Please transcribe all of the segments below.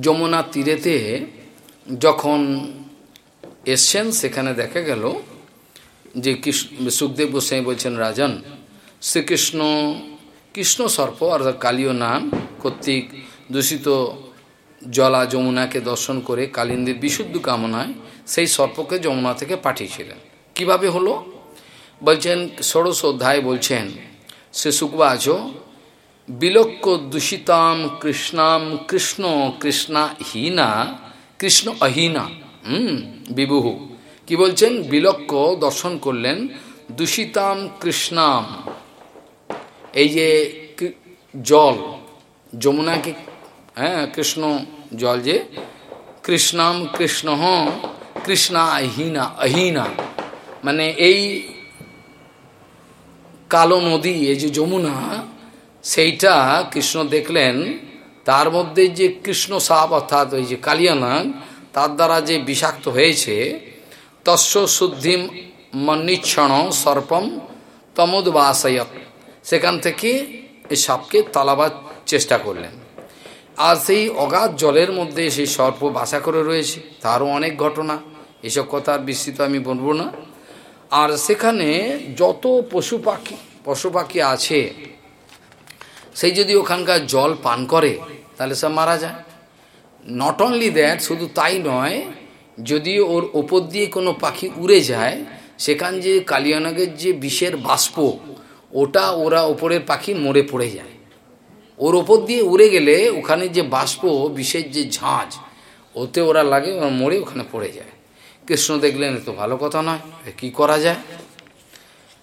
যমুনা তীরেতে যখন এসছেন, সেখানে দেখা গেল যে কৃষ্ণ, সুখদেব গোস্বাই বলছেন, রাজন, শ্রীকৃষ্ণ, কৃষ্ণ সর্প, অর্থাৎ কালীয় নাম, কর্তৃক দূষিত জলা যমুনাকে দর্শন করে কালিন্দের বিশুদ্ধ কামনায় সেই সর্পকে যমুনা থেকে পাঠিয়েছিলেন। কীভাবে হলো? বলছেন, ষোড়শ অধ্যায় বলছেন, সে সুকবাচ বিলক্ষ দূষিতাম কৃষ্ণাম কৃষ্ণ কৃষ্ণা হীনা, কৃষ্ণ অহীনা, হুম বিবুহু কি বলছেন? বিলক্ষ দর্শন করলেন দূষিতাম কৃষ্ণাম। এই যে জল, যমুনাকে হ্যাঁ কৃষ্ণ জল যে, কৃষ্ণাম কৃষ্ণ কৃষ্ণা অহীনা অহীনা। মানে এই কালো নদী, এই যে যমুনা সেইটা কৃষ্ণ দেখলেন, তার মধ্যে যে কৃষ্ণ সাপ অর্থাৎ ওই যে কালিয়ানাগ, তার দ্বারা যে বিষাক্ত হয়েছে, তস্য শুদ্ধিম মন্নিচ্ছণ সর্পম তমোদবাসয়ত সেখান থেকে এই সাপকে তালাবার চেষ্টা করলেন। আর সেই অগাধ জলের মধ্যে সেই সর্প বাসা করে রয়েছে, তারও অনেক ঘটনা, এসব কথার বিস্তৃত আমি বলব না। আর সেখানে যত পশু পাখি পশু পাখি আছে সেই যদি ওখানকার জল পান করে, তাহলে সব মারা যায়। নট অনলি দ্যাট শুধু তাই নয়, যদি ওর ওপর দিয়ে কোনো পাখি উড়ে যায়, সেখান যে কালিয়ানগের যে বিষের বাষ্প, ওটা ওরা ওপরের পাখি মরে পড়ে যায়। ওর ওপর দিয়ে উড়ে গেলে ওখানে যে বাষ্প, বিষের যে ঝাঁঝ ওতে ওরা লাগে, ওরা মরে ওখানে পড়ে যায়। কৃষ্ণ দেখলেন তো ভালো কথা নয় কি করা যায়?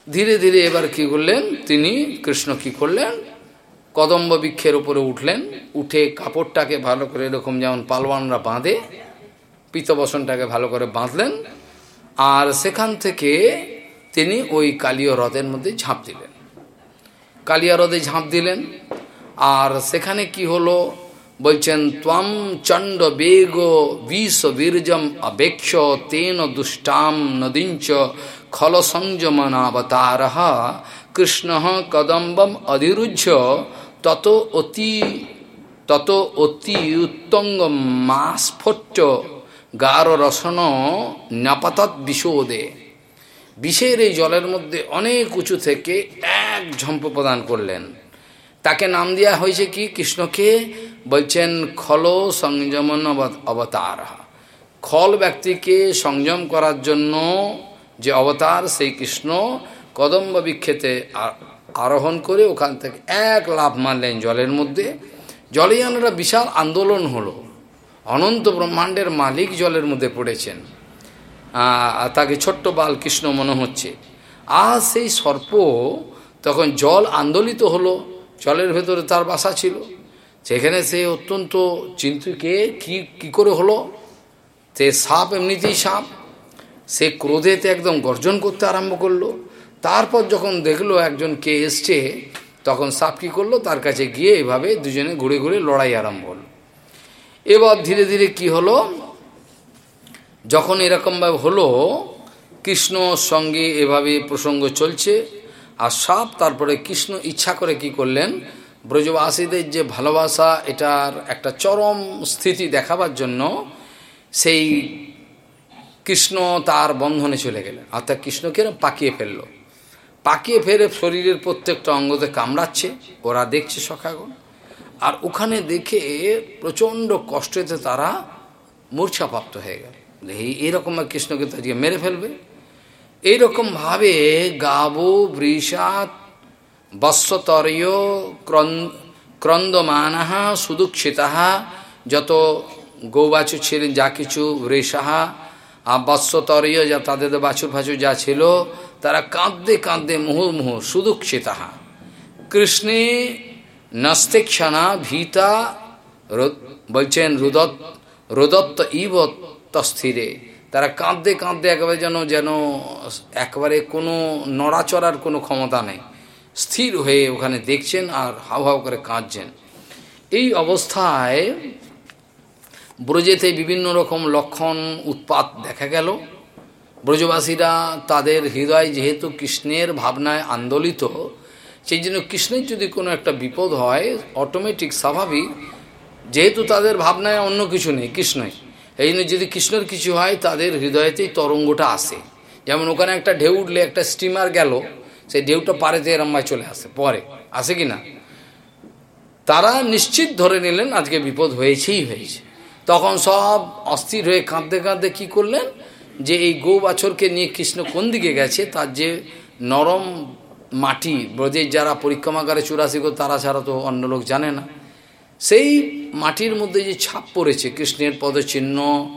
ধীরে ধীরে এবার কি করলেন, তিনি কৃষ্ণ কি করলেন কদম্ব বৃক্ষের উপরে উঠলেন, উঠে কাপড়টাকে ভালো করে এরকম যেমন পালওয়ানরা বাঁধে পিতবসনটাকে ভালো করে বাঁধলেন, আর সেখান থেকে তিনি ওই কালীয় হ্রদের মধ্যে ঝাঁপ দিলেন। কালিয়া হ্রদে ঝাঁপ দিলেন, আর সেখানে কি হলো? বলছেন, ত্বম চণ্ড বেগ বিষ বীর্যম অবেক্ষ তেন দুষ্টাম নদীঞ্চ খল সংযমনাবতার কৃষ্ণ কদম্বম অধিরুহ্য তত অতি তত অতি উত্তঙ্গ মাস্ফোচ্চ গার রসন নাপাতৎ বিষোদে বিষের এই জলের মধ্যে অনেক উঁচু থেকে এক ঝম্প প্রদান করলেন। তাকে নাম দেওয়া হয়েছে কি? কৃষ্ণকে বলছেন খল সংযমন অবতার। খল ব্যক্তিকে সংযম করার জন্য যে অবতার, সেই কৃষ্ণ কদম্ব বিক্ষেতে আরোহণ করে ওখান থেকে এক লাভ মারলেন জলের মধ্যে। জলযানরা বিশাল আন্দোলন হলো। অনন্ত ব্রহ্মাণ্ডের মালিক জলের মধ্যে পড়েছেন। তাকে ছোট্ট বাল কৃষ্ণ মনে হচ্ছে। আর সেই সর্প তখন জল আন্দোলিত হলো। জলের ভেতরে তার বাসা ছিল। সেখানে সে অত্যন্ত চিন্তুকে কি কি করে হলো? সে সাপ এমনিতেই সাপ। সে ক্রোধেতে একদম গর্জন করতে আরম্ভ করল। তারপর যখন দেখল একজন কে এসছে, তখন সাপ কী করল? তার কাছে গিয়ে এভাবে দুজনে ঘুরে ঘুরে লড়াই আরম্ভ হলো। এবার ধীরে ধীরে কি হলো? যখন এরকমভাবে হলো কৃষ্ণর সঙ্গে এভাবে প্রসঙ্গ চলছে, আর সাপ তারপরে কৃষ্ণ ইচ্ছা করে কি করলেন? ব্রজবাসীদের যে ভালোবাসা, এটার একটা চরম স্থিতি দেখাবার জন্য সেই কৃষ্ণ তার বন্ধনে চলে গেলেন। অর্থাৎ কৃষ্ণকে পাকিয়ে ফেলল। পাকিয়ে ফেরে শরীরের প্রত্যেকটা অঙ্গতে কামড়াচ্ছে, ওরা দেখছে সখাগণ। আর ওখানে দেখে প্রচণ্ড কষ্টেতে তারা মূর্ছাপ্রাপ্ত হয়ে গেল। এই এরকম কৃষ্ণকে তাজিয়ে মেরে ফেলবে। এইরকমভাবে গাবো বৃষাত বৎসতরয় ক্রন্দমানাহা সুদুক্ষিতাহা যত গৌবাছু ছিলেন, যা কিছু বৃষাহা আর বৎসতরয় যা তাদের বাছুর ফাছুর যা ছিল তারা কাঁদতে কাঁদতে মুহুর্মুহ সুদুক্ষিতাহা কৃষ্ণে নস্তেক্ষণা ভীতা বলছেন রুদত, রুদত্ত ইব তস্থিরে। তারা কাঁদতে কাঁদতে একেবারে যেন যেন একবারে কোনো নড়াচড়ার কোনো ক্ষমতা নেই। স্থির হয়ে ওখানে দেখছেন আর হাউ হাউ করে কাঁদছেন। এই অবস্থায় ব্রজেতে বিভিন্ন রকম লক্ষণ, উৎপাত দেখা গেল। ব্রজবাসীরা তাদের হৃদয় যেহেতু কৃষ্ণের ভাবনায় আন্দোলিত, সেই জন্য কৃষ্ণের যদি কোনো একটা বিপদ হয় অটোমেটিক স্বাভাবিক, যেহেতু তাদের ভাবনায় অন্য কিছু নেই, কৃষ্ণই। এই জন্য যদি কৃষ্ণের কিছু হয়, তাদের হৃদয়তেই তরঙ্গটা আসে। যেমন ওখানে একটা ঢেউ উঠলে একটা স্টিমার গেল, সেই ঢেউটা পারেতে এরম্বায় চলে আসে, পরে। আসে কি না? তারা নিশ্চিত ধরে নিলেন আজকে বিপদ হয়েছেই হয়েছে। তখন সব অস্থির হয়ে কাঁদতে কাঁদতে কী করলেন? যে এই গো বাছরকে নিয়ে কৃষ্ণ কোন দিকে গেছে, তার যে নরম মাটি ব্রজের যারা পরিক্রমাকারে চুরাশি করে তারা ছাড়া তো অন্য লোক জানে না। সেই মাটির মধ্যে যে ছাপ পড়েছে, কৃষ্ণের পদচিহ্ন,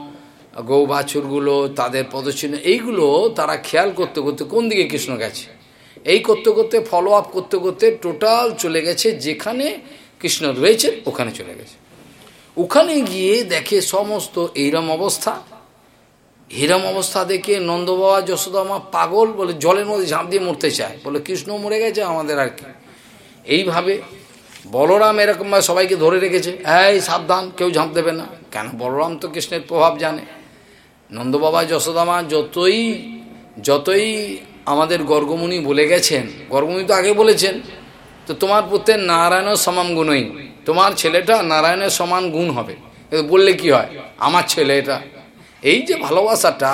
গৌ বাছুরগুলো, তাদের পদচিহ্ন, এইগুলো তারা খেয়াল করতে করতে কোন দিকে কৃষ্ণ গেছে? এই করতে করতে ফলো আপ করতে করতে টোটাল চলে গেছে, যেখানে কৃষ্ণ রয়েছে, ওখানে চলে গেছে। ওখানে গিয়ে দেখে সমস্ত এইরম অবস্থা। হিরম অবস্থা দেখে নন্দবাবা যশোদামা পাগল বলে জলের মধ্যে ঝাঁপ দিয়ে মরতে চায়। বলে, কৃষ্ণ মরে গেছে আমাদের আর কি? এইভাবে বলরাম এরকমভাবে সবাইকে ধরে রেখেছে। এই, সাবধান, কেউ ঝাঁপ দেবে না। কেন? বলরাম তো কৃষ্ণের প্রভাব জানে। নন্দবাবা, যশোদামা যতই যতই আমাদের গর্গমুনি বলে গেছেন, গর্গমুনি তো আগে বলেছেন, তো তোমার পুত্রে নারায়ণের সমান গুণই। তোমার ছেলেটা নারায়ণের সমান গুণ হবে। বললে কি হয়? আমার ছেলে এটা। এই যে ভালোবাসাটা,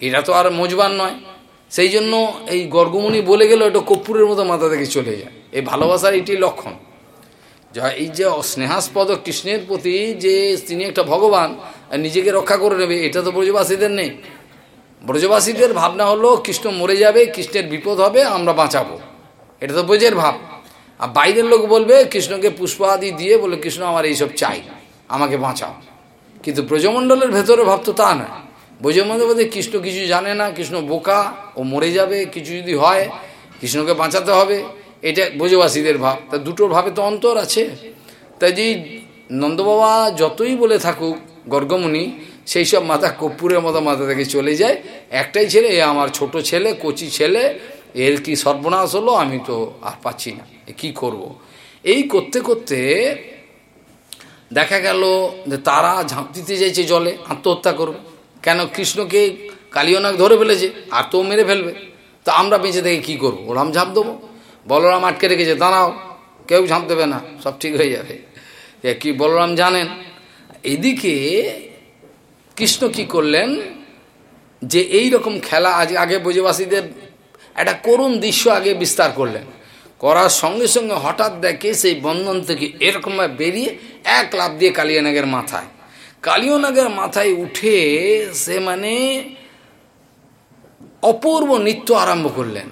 এটা তো আর মজবান নয়। সেই জন্য এই গর্গমণি বলে গেল, এটা কর্পূরের মতো মাথা থেকে চলে যায়। এই ভালোবাসার এটি লক্ষণ। যা এই যে স্নেহাস্পদ কৃষ্ণের প্রতি যে তিনি একটা ভগবান নিজেকে রক্ষা করে নেবে, এটা তো ব্রজবাসীদের নেই। ব্রজবাসীদের ভাবনা হলো, কৃষ্ণ মরে যাবে, কৃষ্ণের বিপদ হবে, আমরা বাঁচাবো। এটা তো ব্রজের ভাব। আর বাইরের লোক বলবে, কৃষ্ণকে পুষ্প আদি দিয়ে বলে, কৃষ্ণ, আমার এইসব চাই, আমাকে বাঁচাও। কিন্তু ব্রজমণ্ডলের ভেতরে ভাব তো নয়। ব্রজমণ্ডল বলতে কৃষ্ণ কিছু জানে না, কৃষ্ণ বোকা, ও মরে যাবে, কিছু যদি হয়, কৃষ্ণকে বাঁচাতে হবে, এটা ব্রজবাসীদের ভাব। তা দুটোর ভাবে তো অন্তর আছে। তাই যে নন্দবাবা যতই বলে থাকুক গর্গমণি সেই সব মাথা কর্পূরের মতো মাথা থেকে চলে যায়। একটাই ছেলে, এ আমার ছোট ছেলে, কচি ছেলে, এর কি সর্বনাশ হলো? আমি তো আর পাচ্ছি না। কি করব। এই করতে করতে দেখা গেল যে তারা ঝাঁপ দিতে চাইছে জলে, আত্মহত্যা করবে। কেন কৃষ্ণকে কালিয়নাক ধরে ফেলেছে? আর তো মেরে ফেলবে। তো আমরা বেঁচে থেকে কী করব? ওরাম ঝাঁপ দেবো? বলরাম আটকে রেখেছে, দাঁড়াও, কেউ ঝাঁপ দেবে না, সব ঠিক হয়ে যাবে। কি বলরাম জানেন? এদিকে কৃষ্ণ কি করলেন? যে এই রকম খেলা আজ আগে ব্রজবাসীদের একটা করুণ দৃশ্য আগে বিস্তার করলেন। করার সঙ্গে সঙ্গে হঠাৎ দেখে সেই বন্ধন থেকে এরকমভাবে বেরিয়ে এক লাভ দিয়ে কালিয়ানাগের মাথায়। কালিয়ানাগের মাথায় উঠে সে মানে অপূর্ব নৃত্য আরম্ভ করলেন।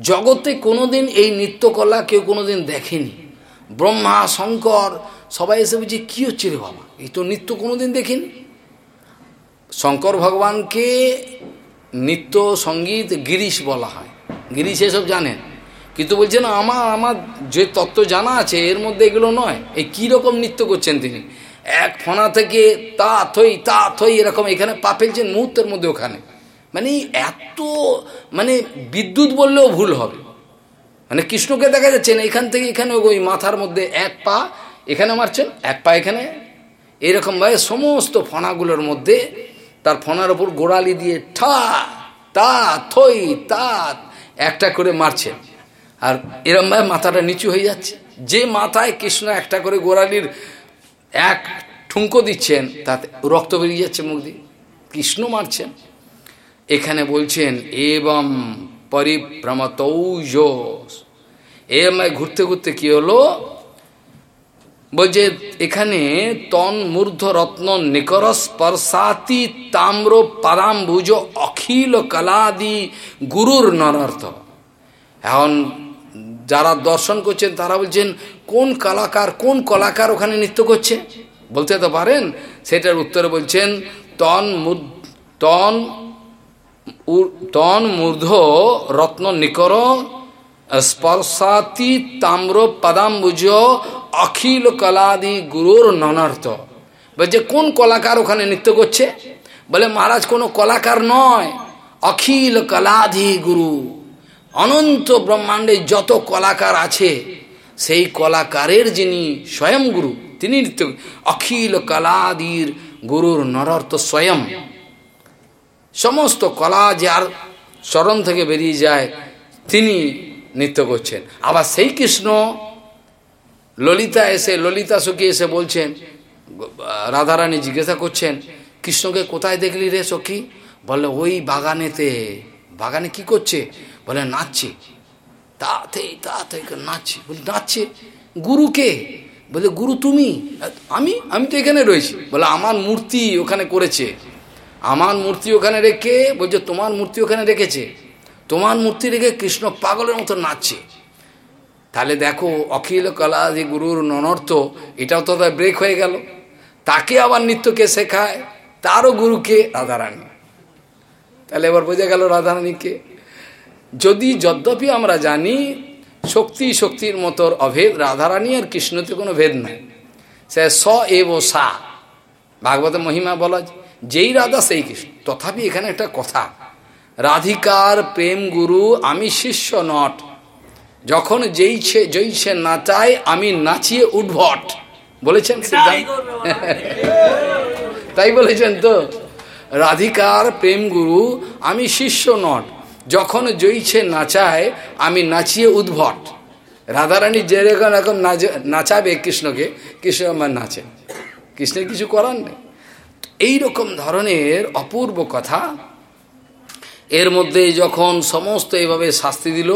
জগতে কোনোদিন এই নৃত্যকলা কেউ কোনোদিন দেখেনি। ব্রহ্মা, শঙ্কর, সবাই এসে বুঝি কী হচ্ছে রে বাবা? এই তো নৃত্য কোনোদিন দেখিনি। শঙ্কর ভগবানকে নৃত্য, সংগীত, গিরিশ বলা হয়। গিরিশ এসব জানেন। কিন্তু বলছেন আমার আমার যে তত্ত্ব জানা আছে, এর মধ্যে এগুলো নয়। এই কীরকম নৃত্য করছেন তিনি? এক ফোনা থেকে তা, থই তা, থই, এরকম এখানে পা ফেলছেন মুহূর্তের মধ্যে ওখানে। মানে এত মানে বিদ্যুৎ বললেও ভুল হবে। মানে কৃষ্ণকে দেখা যাচ্ছে না, এখান থেকে এখানে ওই মাথার মধ্যে এক পা, এখানে মারছেন, এক পা এখানে। এরকমভাবে সমস্ত ফনাগুলোর মধ্যে তার ফনার ওপর গোড়ালি দিয়ে ঠা, তা, থই, তা, একটা করে মারছেন। আর এরমভাবে মাথাটা নিচু হয়ে যাচ্ছে। যে মাথায় কৃষ্ণ একটা করে গোড়ালির এক ঠুঙ্কো দিচ্ছেন, তাতে রক্ত বেরিয়ে যাচ্ছে মুখ দিয়ে। কৃষ্ণ মারছেন। এখানে বলছেন এবং পরিভ্রমতৌজ। এরময় ঘুরতে ঘুরতে কি হলো? বলছে, এখানে তন মূর্ধ রত্ন নিকর স্পর্শাতি তাম্র পাদাম্বুজ অখিল কলাদি গুরুর নরার্থ এখন যারা দর্শন করছেন, তারা বলছেন, কোন কলাকার কোন কলাকার ওখানে নৃত্য করছে? বলতে তো পারেন, সেটার উত্তরে বলছেন, তন তন তন মূর্ধ রত্ন নিকর, স্পর্শাতি তাম্র পদাম্বুজ অখিল কলাদি গুরুর ননার্থ বলছে, কোন কলাকার ওখানে নৃত্য করছে? বলে, মহারাজ, কোনো কলাকার নয়, অখিল কলাধি গুরু। অনন্ত ব্রহ্মাণ্ডে যত কলাকার আছে, সেই কলাকারের যিনি স্বয়ং গুরু তিনি অখিল কলাদির গুরুর নরর্থ স্বয়ং। সমস্ত কলা যার চরণ থেকে বেরিয়ে যায়, তিনি নৃত্য করছেন। আবার সেই কৃষ্ণ, ললিতা এসে, ললিতা সখী এসে বলছেন, রাধারানী জিজ্ঞাসা করছেন, কৃষ্ণকে কোথায় দেখলি রে সখী? বলে ওই বাগানেতে। বাগানে কি করছে? বলে, নাচছে। তাতে তাতে নাচছে। বলে, নাচছে? গুরুকে বলে, গুরু তুমি? আমি? আমি তো এখানে রয়েছি। বলে, আমার মূর্তি ওখানে করেছে। আমার মূর্তি ওখানে রেখে বলছে, তোমার মূর্তি ওখানে রেখেছে। তোমার মূর্তি রেখে কৃষ্ণ পাগলের মতো নাচছে। তাহলে দেখো, অখিল কলা যে গুরুর ননর্থ এটাও তো ব্রেক হয়ে গেল। তাকে আবার নৃত্যকে শেখায়। তারও গুরুকে রাধারানী। তাহলে এবার বোঝা গেল রাধারানীকে। যদি যদ্যপি আমরা জানি শক্তি শক্তির মতোর অভেদ রাধারানী আর কৃষ্ণতে কোনো ভেদ নাই। সে স এব সা। ভাগবত মহিমা বলা যেই রাধা সেই কৃষ্ণ। তথাপি এখানে একটা কথা রাধিকার প্রেম গুরু আমি শিষ্য নট। যখন যেইছে যেইছে নাচায় আমি নাচিয়ে উদ্ভট। বলেছেন তাই বলেছেন তো? রাধিকার প্রেম গুরু আমি শিষ্য নট। যখন জয়ীছে নাচায়, আমি নাচিয়ে উদ্ভট। রাধারানী যেরকম এখন নাচাবে কৃষ্ণকে, কৃষ্ণ আমার নাচে। কৃষ্ণের কিছু করার নেই। এইরকম ধরনের অপূর্ব কথা এর মধ্যে যখন সমস্ত এইভাবে শাস্তি দিল,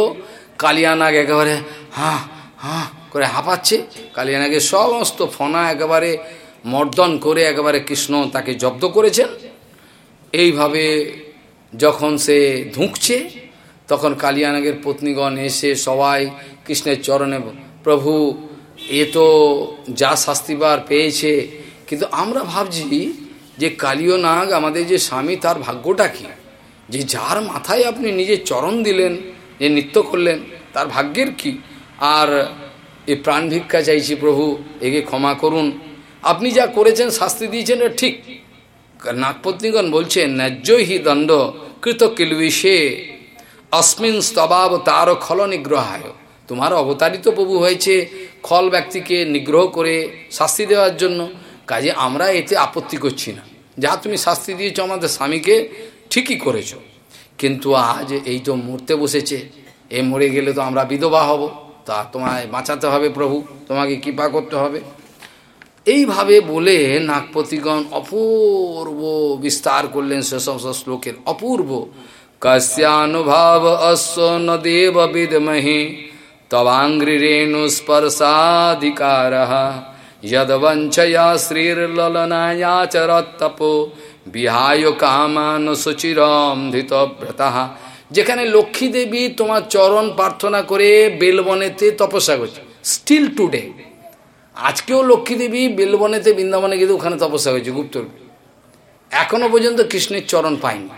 কালিয়ানাগ একেবারে হাঁ হাঁ করে হাঁপাচ্ছে। কালিয়ানাগের সমস্ত ফনা একেবারে মর্দন করে একেবারে কৃষ্ণ তাকে জব্দ করেছেন। এইভাবে যখন সে ধুঁকছে, তখন কালিয়ানাগের পত্নীগণ এসে সবাই কৃষ্ণের চরণে প্রভু, এ তো যা শাস্তিবার পেয়েছে, কিন্তু আমরা ভাবছি যে কালীয় নাগ আমাদের যে স্বামী, তার ভাগ্যটা কি? যে যার মাথায় আপনি নিজে চরণ দিলেন, যে নৃত্য করলেন, তার ভাগ্যের কি? আর এ প্রাণ ভিক্ষা চাইছি প্রভু, একে ক্ষমা করুন। আপনি যা করেছেন, শাস্তি দিয়েছেন ঠিক। নাগপত্নীগণ বলছেন, ন্যায্যই হি দণ্ড কৃত কিলবিষে অস্মিন স্তবাব তার খল নিগ্রহায়। তোমার অবতারিত প্রভু হয়েছে খল ব্যক্তিকে নিগ্রহ করে শাস্তি দেওয়ার জন্য। কাজে আমরা এতে আপত্তি করছি না। যা তুমি শাস্তি দিয়েছ আমাদের স্বামীকে, ঠিকই করেছ। কিন্তু আজ এই তো মরতে বসেছে। এ মরে গেলে তো আমরা বিধবা হব। তা তোমায় বাঁচাতে হবে প্রভু। তোমাকে কৃপা করতে হবে। এইভাবে বলে নাগপতিগণ অপূর্ব বিস্তার করলেন সে সমস্ত শ্লোকের অপূর্ব। কস্যানুভাব অশ্ব ন দেব বিদমহি তবাঙ্গ্রিরেণু স্পর্শাধিকার যদবঞ্চয়া বিহায় কামান সুচিরম ধৃতব্রতা। যেখানে লক্ষ্মী দেবী তোমার চরণ প্রার্থনা করে বেলবনেতে তপস্যা করছে। স্টিল টুডে আজকেও লক্ষ্মী দেবী বেলবনেতে বৃন্দাবনে গিয়ে ওখানে তপস্যা হয়েছে গুপ্ত এখনও পর্যন্ত কৃষ্ণের চরণ পায়নি।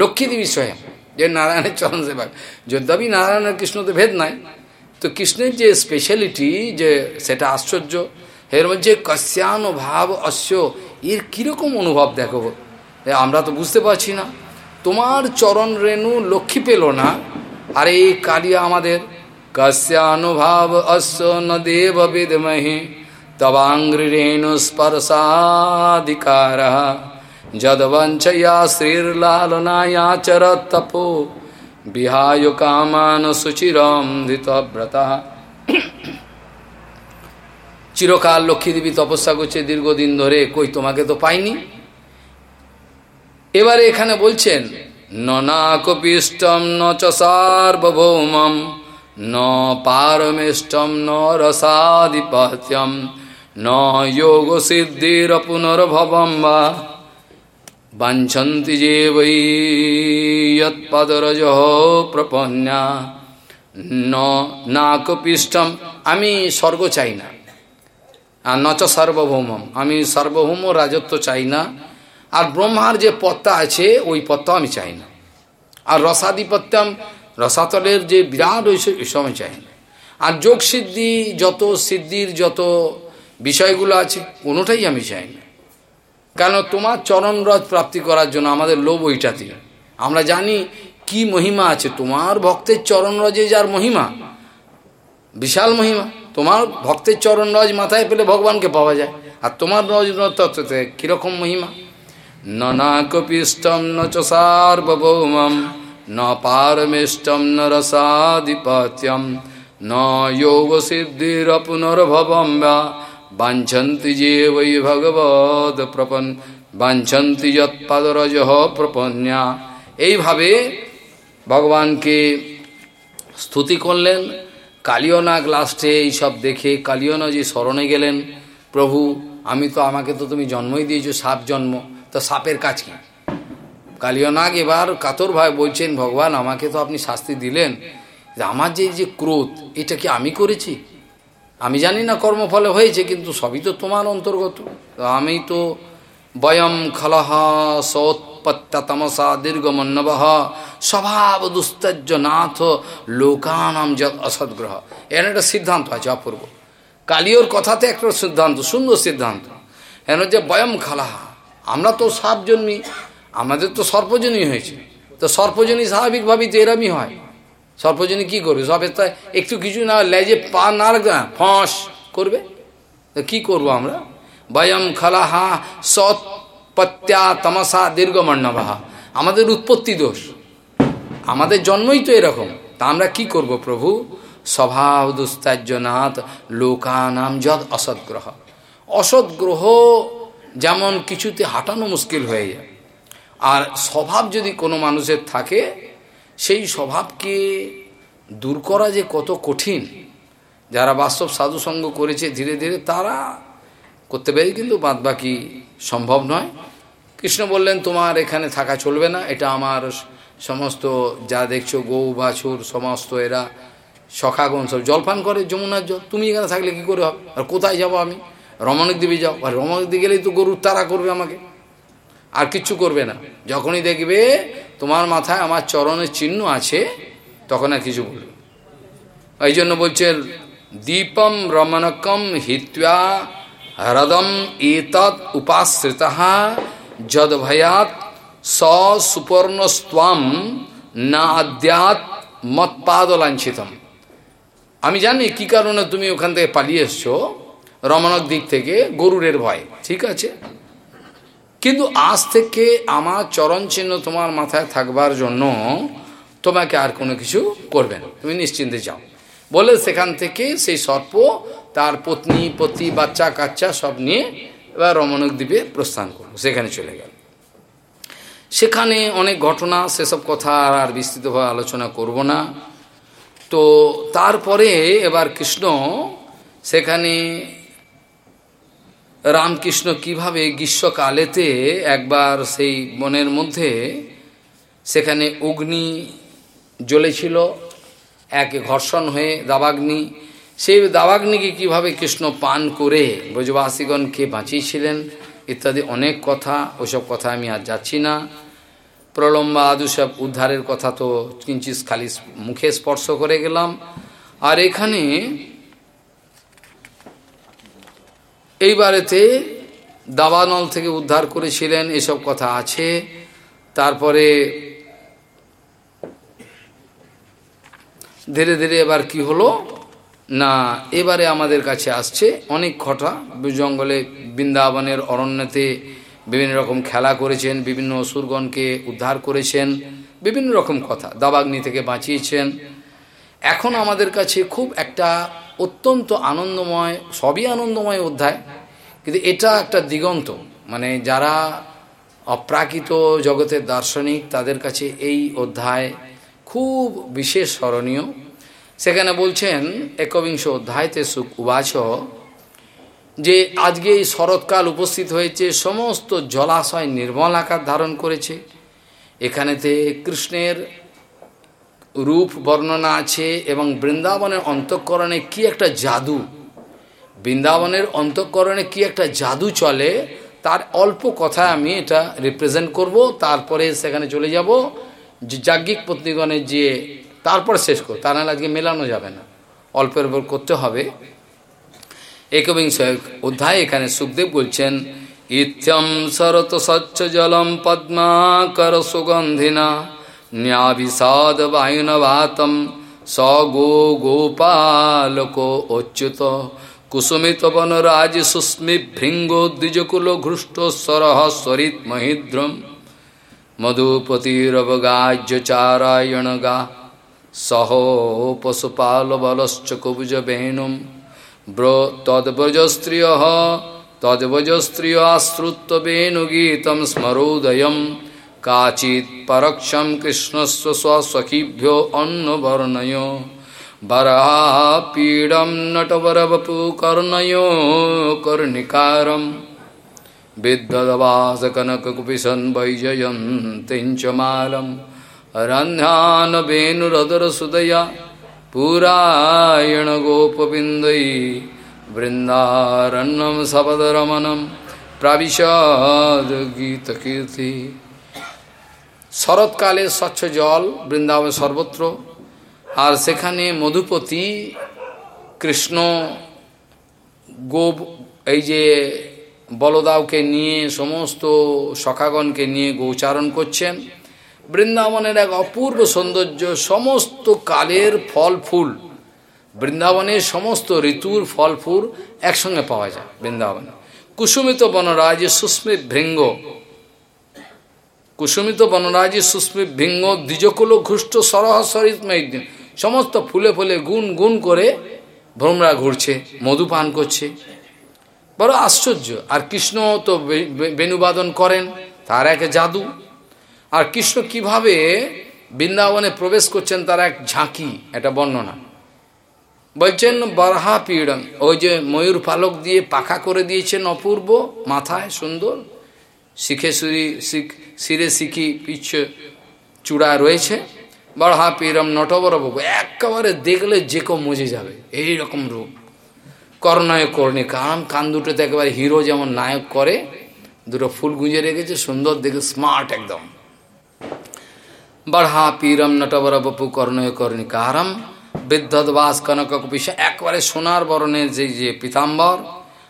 লক্ষ্মী দেবী স্বয়ং, যে নারায়ণের চরণ সেবা। যদ্যপি নারায়ণের কৃষ্ণ তো ভেদ নাই, তো কৃষ্ণের যে স্পেশালিটি যে সেটা আশ্চর্য। এর মধ্যে কশ্যান ভাব অশ্য এর কীরকম অনুভব দেখো? আমরা তো বুঝতে পারছি না। তোমার চরণ রেণু লক্ষ্মী পেল না, আর এই কালিয়া আমাদের। দেব বিদমহি তবাঙ্গ্রিণু স্পর্শাধিকার যদবঞ্চয়া শ্রীর্লালনায়া চর তপো বিহায় কামান সুচিরম ধৃতব্রতা চিরকাল লক্ষ্মীদেবী তপস্যা করছে, দীর্ঘদিন ধরে কই তোমাকে তো পাইনি? এবারে এখানে বলছেন, ননাকপিষ্টম ন চ সার্বভৌমম ন পারমেষ্টম ন রসাধিপত্যম ন যোগ সিদ্ধির পুনর্ভবম বা বাঞ্ছন্তি যে বৈ যৎপদরজ প্রপন্যা ন নাকপিষ্টম আমি স্বর্গ চাই না আর নচ সার্বভৌমম আমি সার্বভৌম রাজত্ব চাই না আর ব্রহ্মার যে পত্তা আছে ওই পত্তা আমি চাই না আর রসাধিপত্যম রসাতলের যে বিরাট ওই সময় চাই। আর যোগ সিদ্ধি যত সিদ্ধির যত বিষয়গুলো আছে, কোনোটাই আমি চাই না। কেন তোমার চরণরথ প্রাপ্তি করার জন্য আমাদের লোভ ওইটাতে আমরা জানি কি মহিমা আছে। তোমার ভক্তের চরণরজে যার মহিমা, বিশাল মহিমা। তোমার ভক্তের চরণ রজ মাথায় পেলে ভগবানকে পাওয়া যায়। আর তোমার রজ তত্ত্বতে কীরকম মহিমা? ননা কপিষ্টম চ সার্বভৌমম ন পারমেষ্টম ন রসাধিপত্যম ন যোগ সিদ্ধির পুনর্ভবম বা বাঞ্ছন্তি যে বৈ ভগবদ প্রপন বাঞ্ছন্তি যৎপাদরজ প্রপন্যা এইভাবে ভগবানকে স্তুতি করলেন। কালিয়নাগ লাস্টে এইসব দেখে কালিয়না যে স্মরণে গেলেন, প্রভু, আমি তো, আমাকে তো তুমি জন্মই দিয়েছ, সাপ জন্ম, তো সাপের কাজ কি? কালিয়নাগ এবার কাতর ভাই বলছেন, ভগবান, আমাকে তো আপনি শাস্তি দিলেন। আমার যে যে ক্রোধ, এটা কি আমি করেছি? আমি জানি না কর্মফলে হয়েছে, কিন্তু সবই তো তোমার অন্তর্গত। আমি তো বয়ম খলহ সৎপত্তা তমসা দীর্ঘমন্নব স্বভাব দুস্তর্য নাথ লোকানাম যত অসৎগ্রহ। এর একটা সিদ্ধান্ত আছে অপূর্ব। কালিওর কথাতে একটা সিদ্ধান্ত, সুন্দর সিদ্ধান্ত। এন যে বয়ম খালাহা। আমরা তো সাপ জন্মি আমাদের তো সর্পজনী হয়েছে। তো সর্পজনী স্বাভাবিকভাবেই তো এরমই হয়। সর্পজনী কি করবে? সবের তো একটু কিছু না লেজে পা না রাখবে ফস করবে? তো কী করব আমরা? বয়ম খালাহা সৎ পত্যা তমসা দীর্ঘমণ্যবাহা আমাদের উৎপত্তি দোষ। আমাদের জন্মই তো এরকম। তা আমরা কি করব প্রভু? স্বভাব দুস্তার্যনাথ লোকানাম যদ অসৎগ্রহ অসৎগ্রহ যেমন কিছুতে হাঁটানো মুশকিল হয়ে যায়। আর স্বভাব যদি কোনো মানুষের থাকে, সেই স্বভাবকে দূর করা যে কত কঠিন, যারা বাস্তব সাধুসঙ্গ করেছে ধীরে ধীরে তারা করতে পারি কিন্তু বাদ বাকি সম্ভব নয়। কৃষ্ণ বললেন, তোমার এখানে থাকা চলবে না, এটা আমার সমস্ত যা দেখছ, গৌ, বাছুর, সমস্ত এরা, সখাগণ সব জলপান করে, যমুনার জল, তুমি এখানে থাকলে কি করে হবে? আর কোথায় যাব আমি? রমণিক দেবী যাও, আর রমণিক দিয়ে গেলেই তো গরুর তারা করবে আমাকে। আর কিচ্ছু করবে না। যখনই দেখবে তোমার মাথায় আমার চরণের চিহ্ন আছে, তখন আর কিছু বলবে এই জন্য বলছে, দীপম রমণকম হিত্বা হ্রদম এতৎ উপাশ্রিত যদ ভয়াত স সুপর্ণস্তাম না আদ্যাত মৎপাদ লাঞ্ছিতম আমি জানি কি কারণে তুমি ওখান থেকে পালিয়ে এসছো, রমণক দিক থেকে গরুরের ভয়, ঠিক আছে? কিন্তু আজ থেকে আমার চরণ চিহ্ন তোমার মাথায় থাকবার জন্য তোমাকে আর কোনো কিছু করবে না। তুমি নিশ্চিন্তে যাও। বলে সেখান থেকে সেই সর্প, তার পত্নী, পতি, বাচ্চা, কাচ্চা সব নিয়ে এবার রমণক দ্বীপে প্রস্থান করল। সেখানে চলে গেল। সেখানে অনেক ঘটনা, সেসব কথা আর বিস্তৃতভাবে আলোচনা করব না। তো তারপরে এবার কৃষ্ণ সেখানে রামকৃষ্ণ কীভাবে গ্রীষ্মকালেতে একবার সেই বনের মধ্যে সেখানে অগ্নি জ্বলেছিল, এক ঘর্ষণ হয়ে দাবাগ্নি, সেই দাবাগ্নিকে কীভাবে কৃষ্ণ পান করে ব্রজবাসীগণকে বাঁচিয়েছিলেন ইত্যাদি অনেক কথা, ওসব কথা আমি আর যাচ্ছি না। প্রলম্বা আদু সব উদ্ধারের কথা তো কিঞ্চিত খালি মুখে স্পর্শ করে গেলাম। আর এখানে এইবারেতে দাবানল থেকে উদ্ধার করেছিলেন, এসব কথা আছে। তারপরে ধীরে ধীরে এবার কি হলো? না, এবারে আমাদের কাছে আসছে অনেক ঘটা। জঙ্গলে বৃন্দাবনের অরণ্যতে বিভিন্ন রকম খেলা করেছেন, বিভিন্ন অসুরগণকে উদ্ধার করেছেন, বিভিন্ন রকম কথা। দাবাগ্নি থেকে বাঁচিয়েছেন। এখন আমাদের কাছে খুব একটা অত্যন্ত আনন্দময়, সবই আনন্দময় অধ্যায়। কিন্তু এটা একটা দিগন্ত। মানে যারা অপ্রাকৃত জগতের দার্শনিক, তাদের কাছে এই অধ্যায় খুব বিশেষ স্মরণীয়। সেখানে বলছেন একবিংশ অধ্যায়তে সুখ উবাচ, যে আজকে এই শরৎকাল উপস্থিত হয়েছে, সমস্ত জলাশয় নির্মল আকার ধারণ করেছে। এখানেতে কৃষ্ণের রূপ বর্ণনা আছে এবং বৃন্দাবনের অন্তঃকরণে কি একটা জাদু? বৃন্দাবনের অন্তঃকরণে কি একটা জাদু চলে? তার অল্প কথা আমি এটা রিপ্রেজেন্ট করব, তারপরে সেখানে চলে যাব। যাজ্ঞিক পত্নীগণের যে, তারপরে শেষ করো তা নাহলে আজকে মেলানো যাবে না। অল্পের উপর করতে হবে। একবিংশ অধ্যায় এখানে সুখদেব বলছেন, ইত্যম শরত স্বচ্ছ জলম পদ্মাকর সুগন্ধিনা ন্যাভিষাদ বায়ুনভাতম স গো গোপালকো অচ্যুত কুসুমিত বনরাজ সুস্মি ভৃঙ্গো দ্বিজকুল ঘৃষ্টস্বর স্বরিত মহিদ্রম মধুপতিরবগাজ্য চারায়ণ গা সহ পশুপাল বলশ্চ কবুজ বেণুম ব্র তদ্ব্রজস্ত্রিয় তদ্ব্রজস্ত্রিয় আশ্রুত্ব বেণুগীতম স্মরোদয়ম কাচিত পরক্ষম কৃষ্ণস্ব স্বসখীভ্যো অন্নবর্ণয় বরহা পীড়ম নটবরবপু কর্ণয় কর্ণিকারম বিদ্বদবাস কনককুপিশন বৈজয়ন্তিঞ্চ মালম রন্ধ্যান বেণুরদর সুদয়া পুরায়ণ গোপবিন্দৈ বৃন্দারণ্যম সপদরমণম প্রাবিশদ গীতকীর্তি শরৎকালে স্বচ্ছ জল বৃন্দাবন সর্বত্র। আর সেখানে মধুপতি, কৃষ্ণ গো এই যে বলদাওকে নিয়ে, সমস্ত সখাগণকে নিয়ে গোচারণ করছেন। বৃন্দাবনের এক অপূর্ব সৌন্দর্য, সমস্ত কালের ফল ফুল, বৃন্দাবনের সমস্ত ঋতুর ফল ফুল একসঙ্গে পাওয়া যায় বৃন্দাবনে। কুসুমিত বনরাজে, সুস্মিত ভৃঙ্গ কুসুমিত বনরাজে সুস্মিত ভৃঙ্গ দ্বিজকুল ঘুষ্ট সরহ সরিত সমস্ত ফুলে ফুলে গুন গুন করে ভ্রমরা ঘুরছে, মধু পান করছে। বড় আশ্চর্য, আর কৃষ্ণ তো বেণুবাদন করেন, তার এক জাদু। আর কৃষ্ণ কীভাবে বৃন্দাবনে প্রবেশ করছেন, তার এক ঝাঁকি, এটা বর্ণনা। বলছেন, বরহা পীড়ন। ওই যে ময়ূর পালক দিয়ে পাখা করে দিয়েছেন অপূর্ব, মাথায় সুন্দর। শিখে সুরি শিখ, শিরে শিখি পিছ চূড়া রয়েছে। বরহা পীড়ম নটবর বাবু একেবারে দেখলে যে কেউ মজে যাবে। এই রকম রূপ। করণয় করণে কারণ কান দুটোতে একেবারে হিরো যেমন নায়ক করে, দুটো ফুল গুঁজে রেখেছে, সুন্দর দেখে স্মার্ট একদম। বড়হা পীরম নটবর বপু কর্ণয় কর্ণী কারম। বিদ্যৎবাস কনক একবারে সোনার বরণের যে যে পিতাম্বর,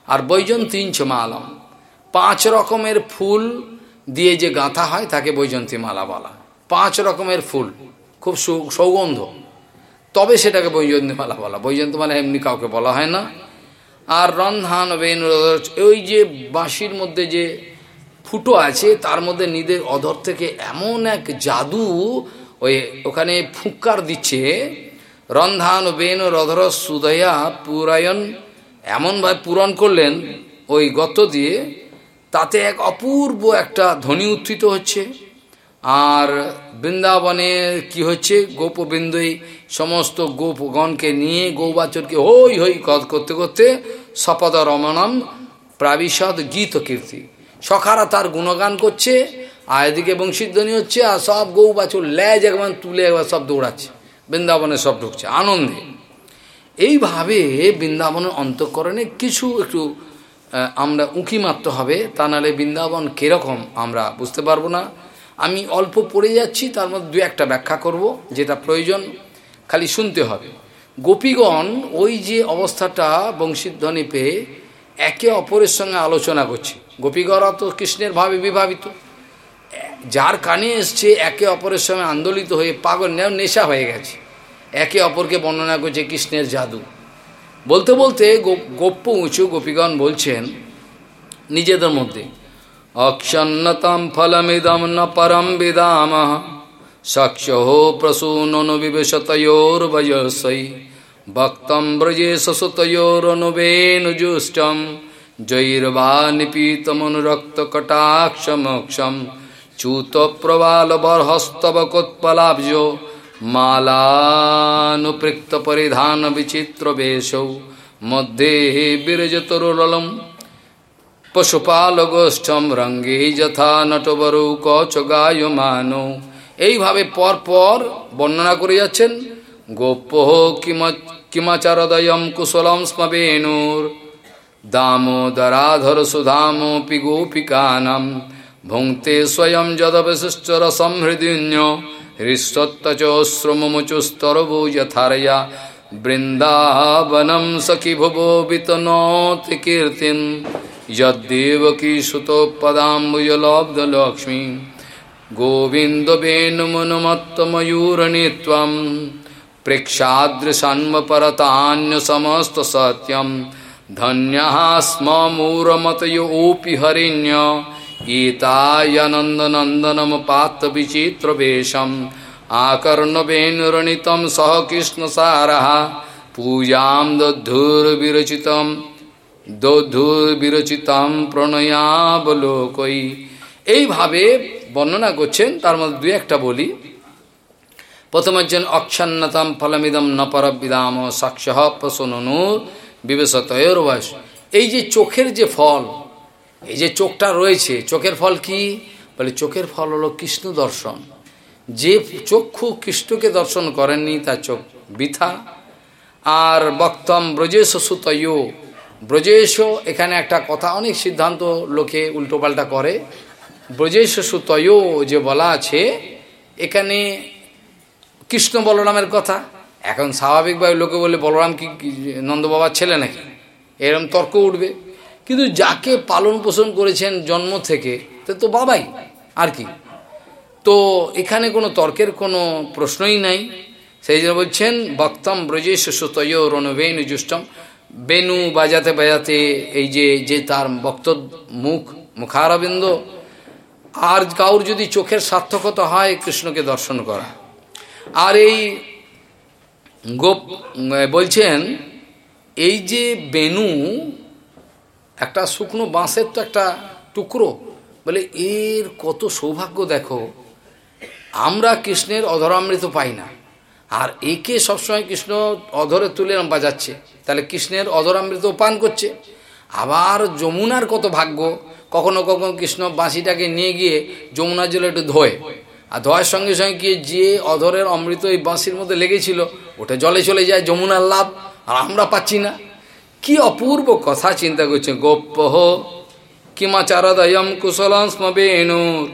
আর বৈজন্তীঞ্চ মালম। পাঁচ রকমের ফুল দিয়ে যে গাঁথা হয়, তাকে বৈজন্তী মালা বলা পাঁচ রকমের ফুল, খুব সৌগন্ধ। তবে সেটাকে বৈজন্তী মালা বলা বৈজন্তী মালা এমনি কাউকে বলা হয় না। আর রন্ধান বেন ওই যে বাঁশির মধ্যে যে ফুটো আছে, তার মধ্যে নিদের অধর থেকে এমন এক জাদু ওই ওখানে ফুৎকার দিচ্ছে, রন্ধান বেন রধর সুদয়া পুরায়ণ, এমনভাবে পূরণ করলেন ওই গত দিয়ে তাতে এক অপূর্ব একটা ধ্বনি উত্থিত হচ্ছে। আর বৃন্দাবনে কি হচ্ছে? গোপবিন্দুই সমস্ত গোপগণকে নিয়ে, গৌবাচরকে হই হই করতে করতে সপদ রমণম প্রাবিশদ গীত কীর্তি। সখারা তার গুণগান করছে, আর এদিকে বংশীধ্বনি হচ্ছে, আর সব গৌবাচর ল্যাজ একবার তুলে একবার সব দৌড়াচ্ছে। বৃন্দাবনে সব ঢুকছে, আনন্দে। এইভাবে বৃন্দাবনের অন্তঃকরণে কিছু একটু আমরা উঁকি মারতে হবে, তা নাহলে বৃন্দাবন কীরকম আমরা বুঝতে পারব না। আমি অল্প পড়ে যাচ্ছি, তার মধ্যে দু একটা ব্যাখ্যা করব, যেটা প্রয়োজন, খালি শুনতে হবে। গোপীগণ ওই যে অবস্থাটা বংশীধ্বনি পেয়ে একে অপরের সঙ্গে আলোচনা করছে। গোপীগণরা তো কৃষ্ণের ভাবে বিভাবিত। যার কানে এসছে, একে অপরের সঙ্গে আন্দোলিত হয়ে পাগল নেশা হয়ে গেছে। একে অপরকে বর্ণনা করছে কৃষ্ণের জাদু। বলতে বলতে গোপ্য উঁচু গোপীগণ বলছেন, নিজেদের মধ্যে অক্ষন্নতম ফলমিদম ন পরম বিদাম সক্ষো প্রসূননু বিবেশতয়োর্বয়সৈ, ভক্তম ব্রজে সসুতয়োরনুবেনুজুষ্টম জৈর্বা নিপীতমনুরক্তকটাক্ষমোক্ষম চ্যুতপ্রবালবর্হস্তবকোৎপলাব্জ মালানুপৃক্তপরিধান বিচিত্রবেশৌ মধ্যে বিরজতরুলম পশুপালগোষ্ঠম রঙ্গে যথা নটবরু কচ গায়মানো এইভাবে পর পর বর্ণনা করে যাচ্ছেন গোপ কিমাচারদয়ম কুশলম স্মেনুর দামোদরাধর সুধামোপি গোপিকানাম। ভুঙ্ক্তে স্বয়ং যদবশিষ্টর সমহৃদিন্য হৃষ্টত্তচোশ্রমমুচুস্তরভো हृष्वत्तचोश्रुमुचुस्तरभो यथारया वृन्दावनं सखी भुवो वितनोत् कीर्तिं यद्देवकीसुतोपदाम्बुजलब्धलक्ष्मी गोविन्दवेणुमनुमत्तमयूरणित्वं प्रेक्षादृशन्मपरतान्यसमस्तसत्यं धन्यः स्ममूरमतयोऽपि हरिण्य। গীতায়নন্দনন্দনম পাত্রবিচিত্রবেশম আকর্ণবেণুরণিতম সহ কৃষ্ণসারহ পূজাম দধুর্বিরচিতম দধুর্বিরচিতম প্রণয়াবলোকই এইভাবে বর্ণনা করছেন, তার মধ্যে দু একটা বলি। প্রথম একজন অক্ষন্নতম ফলমিদম নপরবিদাম সাক্ষ্য প্রসননুর বিবেশতয়ের বয়স। এই যে চোখের যে ফল এই যে চোখটা রয়েছে, চোখের ফল কি? বলে, চোখের ফল হলো কৃষ্ণ দর্শন। যে চক্ষু কৃষ্ণকে দর্শন করেননি, তার চোখ বৃথা। আর বক্তম ব্রজেশ সুতয়। ব্রজেশ এখানে একটা কথা, অনেক সিদ্ধান্ত লোকে উল্টোপাল্টা করে। ব্রজেশ সুতয় যে বলা আছে, এখানে কৃষ্ণ বলরামের কথা। এখন স্বাভাবিকভাবে লোকে বলে, বলরাম কি নন্দবাবার ছেলে নাকি? এরম তর্ক উঠবে। কিন্তু যাকে পালন পোষণ করেছেন জন্ম থেকে, তো তো বাবাই, আর কি। তো এখানে কোনো তর্কের কোনো প্রশ্নই নাই। সেই জন্য বলছেন বক্তম ব্রজেশ সুতয় রণবেণু জুষ্টম। বেনু বাজাতে বাজাতে এই যে যে তার বক্ত মুখ, মুখারবিন্দ, আর কাউর যদি চোখের সার্থকতা হয়, কৃষ্ণকে দর্শন করা। আর এই গোপ বলছেন, এই যে বেনু একটা শুকনো বাঁশের তো একটা টুকরো। বলে, এর কত সৌভাগ্য দেখো, আমরা কৃষ্ণের অধরামৃত পাই না। আর একে সবসময় কৃষ্ণ অধরে তুলে বাজাচ্ছে। তাহলে কৃষ্ণের অধরামৃত পান করছে। আবার যমুনার কত ভাগ্য, কখনো কখনো কৃষ্ণ বাঁশিটাকে নিয়ে গিয়ে যমুনার জলে একটু ধোয়। আর ধোয়ার সঙ্গে সঙ্গে গিয়ে যে অধরের অমৃত এই বাঁশির মধ্যে লেগেছিল, ওটা জলে চলে যায় যমুনার লাভ, আর আমরা পাচ্ছি না। কি অপূর্ব কথা চিন্তা করছে গোপ্য কিমাচারদয়ম কুশলম স্মেণুর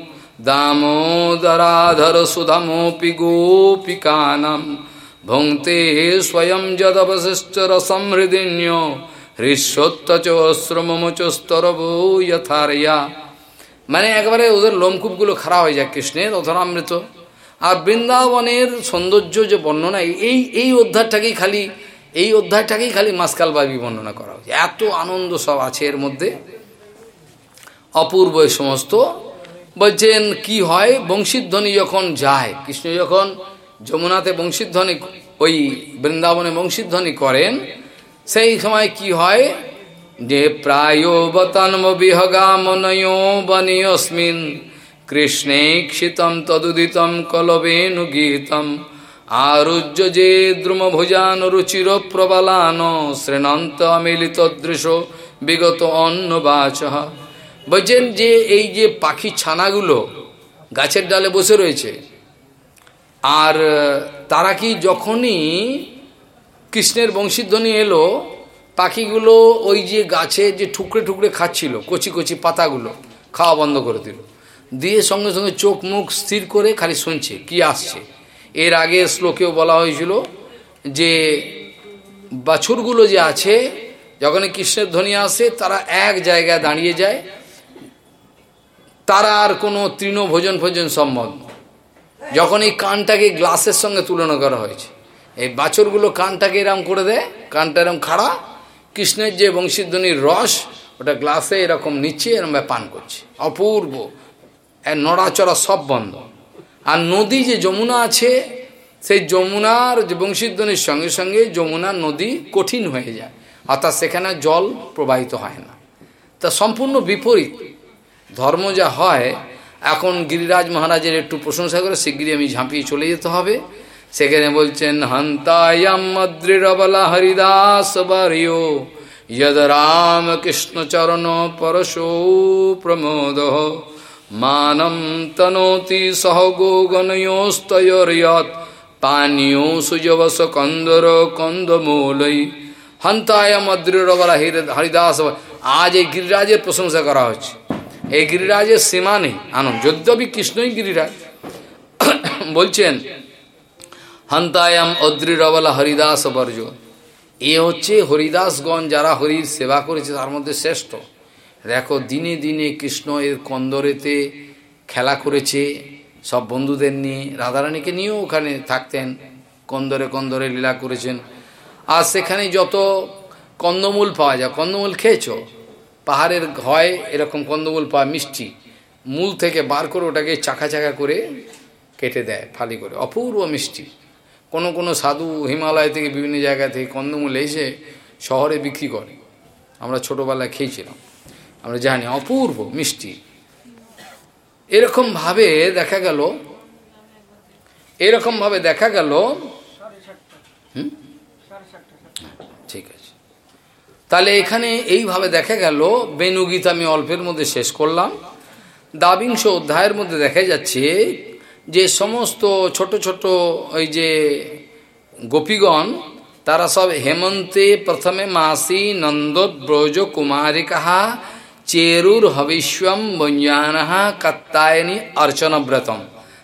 দামোদরাধর সুধামোপি গোপিকানাম ভুঙ্ক্তে স্বয়ং যদবশিষ্টর সমৃদিন্য হৃস্বত্তচশ্রমচস্তরব যথারিয়া। মানে একবারে ওদের লোমকূপগুলো খারাপ হয়ে যায় কৃষ্ণের অধরামৃত আর বৃন্দাবনের সৌন্দর্য যে বর্ণনা, এই এই অধ্যায়টাকেই খালি এই অধ্যায়টাকেই খালি মাসকালবাবি বর্ণনা করা হয়েছে। এত আনন্দ সব আছে এর মধ্যে। অপূর্ব সমস্ত। বলছেন, কি হয়? বংশীধ্বনি যখন যায়, কৃষ্ণ যখন যমুনাতে বংশীধ্বনি, ওই বৃন্দাবনে বংশীধ্বনি করেন, সেই সময় কি হয়? যে প্রায় বতন্ম বিহগামনয় কৃষ্ণে ক্ষিতম তদুদিতম কলবেনু গীতম। আরুজ্য যে দ্রুমভুজান রুচির প্রবলান শ্রেণন্ত মিলিত দৃশ্য বিগত অন্নবাচ বলছেন যে এই যে পাখি ছানাগুলো গাছের ডালে বসে রয়েছে, আর, তারা কি যখনই কৃষ্ণের বংশীধ্বনি এলো, পাখিগুলো ওই যে গাছে যে ঠুকরে ঠুকরে খাচ্ছিল, কচি কচি পাতাগুলো, খাওয়া বন্ধ করে দিল। দিয়ে সঙ্গে সঙ্গে চোখ মুখ স্থির করে খালি শুনছে, কি আসছে? এর আগে শ্লোকেও বলা হয়েছিল যে বাছুরগুলো যে আছে যখন কৃষ্ণের ধ্বনি আসে, তারা এক জায়গায় দাঁড়িয়ে যায়। তারা আর কোনো তৃণ ভোজন সম্বন্ধ যখন এই কানটাকে গ্লাসের সঙ্গে তুলনা করা হয়েছে, এই বাছরগুলো কানটাকে এরম করে দেয়, কানটা এরম খাড়া, কৃষ্ণের যে বংশীধ্বনির রস, ওটা গ্লাসে এরকম নিচ্ছে, এরম পান করছে। অপূর্ব নড়াচড়া সব বন্ধ। আর নদী যে যমুনা আছে, সেই যমুনার বংশীধ্বনির সঙ্গে সঙ্গে যমুনার নদী কঠিন হয়ে যায়, অর্থাৎ সেখানে জল প্রবাহিত হয় না। তা সম্পূর্ণ বিপরীত। ধর্ম যা হয়, এখন গিরিরাজ মহারাজের একটু প্রশংসা করে শিগগিরই আমি ঝাঁপিয়ে চলে যেতে হবে। সেখানে বলছেন, হন্তায়াম মদ্রিরবলা হরিদাস বারিয় যদ রাম কৃষ্ণ চরণ পরশো প্রমোদ। মানম তনোতি সহ গোগণয়োস্তয়ত পানীয় সুজবস কন্দর কন্দমূলই হন্তায় মদ্রিরবলা হরিদাস আজ এই গিরিরাজের প্রশংসা করা হচ্ছে এই গিরিরাজের সীমা নেই আনন্দ যদ্যপি কৃষ্ণই গিরিরাজ বলছেন হন্তায়াম অদ্রিরবলা হরিদাস বর্জ এ হচ্ছে হরিদাসগণ যারা হরির সেবা করেছে তার মধ্যে শ্রেষ্ঠ দেখো, দিনে দিনে কৃষ্ণ এর কন্দরেতে খেলা করেছে, সব বন্ধুদের নিয়ে। রাধারানীকে নিয়েও ওখানে থাকতেন, কন্দরে কন্দরে লীলা করেছেন। আর সেখানে যত কন্দমূল পাওয়া যায়, কন্দমূল খেয়েছ? পাহাড়ের হয় এরকম কন্দমূল পাওয়া মিষ্টি, মূল থেকে বার করে ওটাকে চাকা চাকা করে কেটে দেয়, ফালি করে। অপূর্ব মিষ্টি। কোনো কোনো সাধু হিমালয় থেকে বিভিন্ন জায়গা থেকে কন্দমূল এসে শহরে বিক্রি করে। আমরা ছোটোবেলায় খেয়েছিলাম। আমরা জানি, অপূর্ব, মিষ্টি। এরকমভাবে দেখা গেল, এরকমভাবে দেখা গেল ঠিক আছে। তাহলে এখানে এইভাবে দেখা গেল, বেনুগীত আমি অল্পের মধ্যে শেষ করলাম। দাবিংশ অধ্যায়ের মধ্যে দেখা যাচ্ছে যে সমস্ত ছোট ছোট ওই যে গোপীগণ, তারা সব হেমন্তে প্রথমে মাসি নন্দ ব্রজ কুমারিকা চেরুর হবিষ্যম বঞ্জানহা কাত্তায়নী অর্চনব্রতম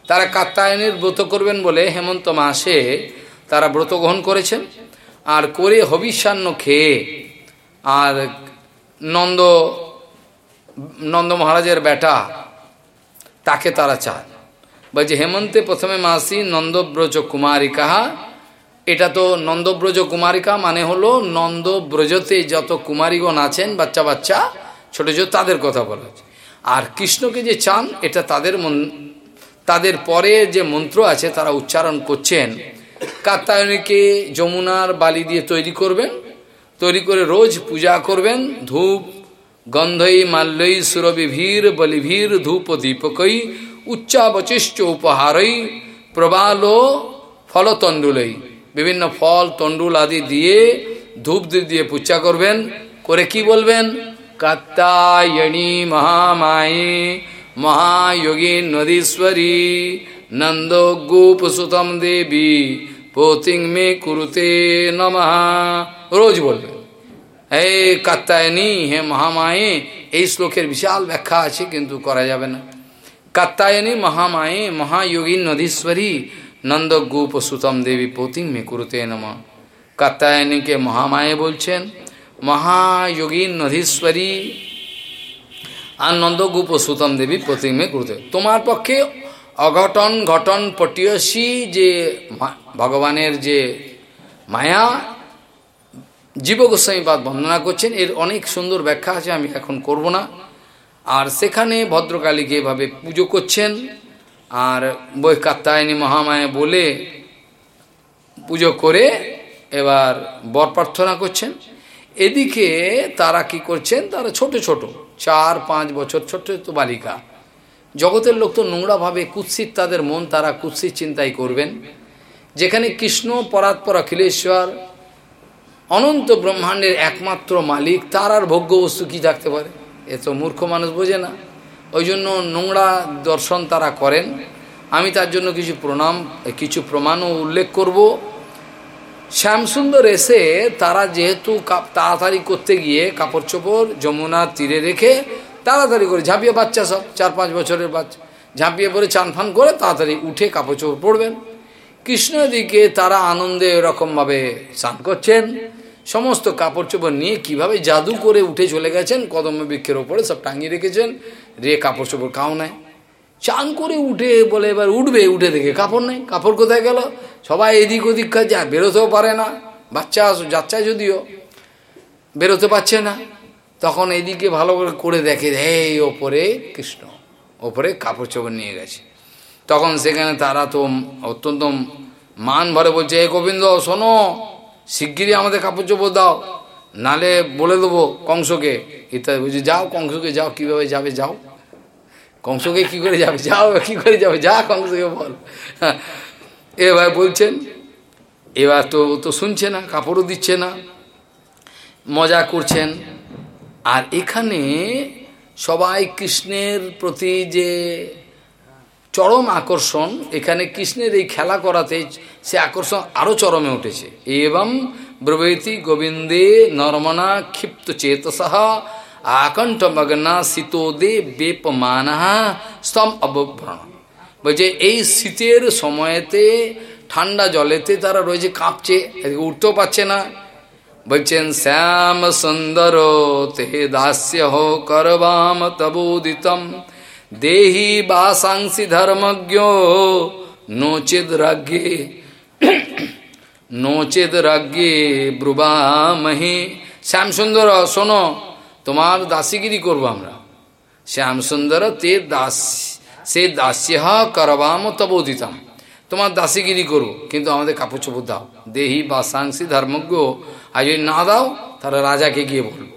তারা কাত্তায়নীর ব্রত করবেন বলে হেমন্ত মাসে তারা ব্রত গ্রহণ করেছেন আর করে হবিষ্যান্ন খেয়ে আর নন্দ নন্দ মহারাজের বেটা তাকে তারা চান বলছে হেমন্তে প্রথমে মাসি নন্দব্রজ কুমারিকা এটা তো নন্দব্রজ কুমারিকা মানে হলো নন্দব্রজতে যত কুমারীগণ আছেন বাচ্চা বাচ্চা ছোট ছোট তাদের কথা বলা হচ্ছে। আর কৃষ্ণকে যে চান, এটা তাদের মন, তাদের পরে যে মন্ত্র আছে, তারা উচ্চারণ করছেন। কাত্তায়নীকে যমুনার বালি দিয়ে তৈরি করবেন, তৈরি করে রোজ পূজা করবেন। ধূপ, গন্ধই মাল্যই সুরবিভীর বলিভীর ধূপ দীপকই উচ্চাবচিষ্ট উপহারই, প্রবালো ফলতণ্ডুলই। বিভিন্ন ফল, তণ্ডুল আদি দিয়ে ধূপ দিয়ে পূজা করবেন। করে কি বলবেন? কাত্তায়ণী মহামায়ে মহাযোগী নদীশ্বরী নন্দ গোপ সুতম দেবী পোতিং মে কুরুতে নমঃ রোজ বলবেন হে কাত্তায়নী হে মহামায়ে এই শ্লোকের বিশাল ব্যাখ্যা আছে কিন্তু করা যাবে না কাত্তায়নী মহামায়ে মহাযোগী নদীশ্বরী নন্দ গোপ সুতম দেবী পোতিং মে কুরুতে নম কাত্তায়নীকে মহামায়ে বলছেন মহাযোগী নদীশ্বরী আর নন্দগোপ সুতম দেবী প্রতিমে করতে তোমার পক্ষে অঘটন ঘটন পটিয়সী যে ভগবানের যে মায়া, জীব গোস্বামীবাদ বর্ণনা করছেন, এর অনেক সুন্দর ব্যাখ্যা আছে, আমি এখন করব না। আর সেখানে ভদ্রকালীকে এভাবে পুজো করছেন, আর বই কাত্তায়নী মহামায়া বলে পুজো করে এবার বর প্রার্থনা করছেন। এদিকে তারা কি করছেন? তারা ছোট ছোট, চার, পাঁচ বছর ছোট ছোট বালিকা। জগতের লোক তো নোংরাভাবে কুৎসিত, তাদের মন তারা কুৎসিত চিন্তাই করবেন। যেখানে কৃষ্ণ পরাৎপর অখিলেশ্বর অনন্ত ব্রহ্মাণ্ডের একমাত্র মালিক, তার আর ভোগ্য বস্তু কী থাকতে পারে? এ তো মূর্খ মানুষ বোঝে না। ওই জন্য নোংরা দর্শন তারা করেন। আমি তার জন্য কিছু প্রণাম, কিছু প্রমাণও উল্লেখ করব। শ্যামসুন্দর এসে তারা যেহেতু তাড়াতাড়ি করতে গিয়ে কাপড় চোপড় যমুনার তীরে রেখে তাড়াতাড়ি করে ঝাঁপিয়ে বাচ্চা সব, চার পাঁচ বছরের বাচ্চা, ঝাঁপিয়ে পরে চান ফান করে তাড়াতাড়ি উঠে কাপড় চোপড় পড়বেন কৃষ্ণদিকে তারা আনন্দে এরকমভাবে স্নান করছেন। সমস্ত কাপড় চোপড় নিয়ে কীভাবে জাদু করে উঠে চলে গেছেন কদম বৃক্ষের ওপরে সব টাঙিয়ে রেখেছেন। রে কাপড় চোপড় খাও নেয় চান করে উঠে বলে এবার উঠবে, উঠে দেখে কাপড় নেই, কাপড় কোথায় গেল? সবাই এদিক ওদিক যা বেরোতেও পারে না। বাচ্চা যাচ্ছে যদিও, বেরোতে পারছে না। তখন এদিকে ভালো করে করে দেখে এই ওপরে কৃষ্ণ, ওপরে কাপড় চোপড় নিয়ে গেছে। তখন সেখানে তারা তো অত্যন্ত মান ভরে বলছে, এ গোবিন্দ, শোনো, শিগগিরই আমাদের কাপড় চোপড় দাও। নালে বলে দেবো কংসকে। ইত্যাদি, বলছি, যাও কংসকে, যাও, কীভাবে যাবে, যাও। কংসকে কি করে যাবে? যাও, কি করে যাবে? যা কংসকে বল। এবার বলছেন, এবার তো তো শুনছে না, কাপড়ও দিচ্ছে না, মজা করছেন। আর এখানে সবাই কৃষ্ণের প্রতি যে চরম আকর্ষণ, এখানে কৃষ্ণের এই খেলা করাতে সে আকর্ষণ আরও চরমে উঠেছে। এবং ব্রবৈতি গোবিন্দে নর্মনা ক্ষিপ্ত চেতসহ আকণ্ঠ মগ্না শীতোদে বেপমানা স্তম অবভ্রণ বলছে এই শীতের সময়তে ঠান্ডা জলেতে তারা রয়েছে কাঁপছে এদিকে উঠতেও পারছে না বলছেন শ্যাম সুন্দর তে দাস্য হো করবাম তবোদিতম দেহি বাসাংসি ধর্মজ্ঞ নোচিদ রাজ্ঞে নোচিদ রাজ্ঞে ব্রুবামহে শ্যাম সুন্দর শোনো তোমার দাসীগিরি করব আমরা। শ্যাম সুন্দর তে দাস সে দাস্য করবাম তবোদিতাম তোমার দাসীগিরি করো, কিন্তু আমাদের কাপড় চোপড় দাও। দেহি বা সাংসি ধর্মজ্ঞ, আর যদি না দাও, তাহলে রাজাকে গিয়ে বলব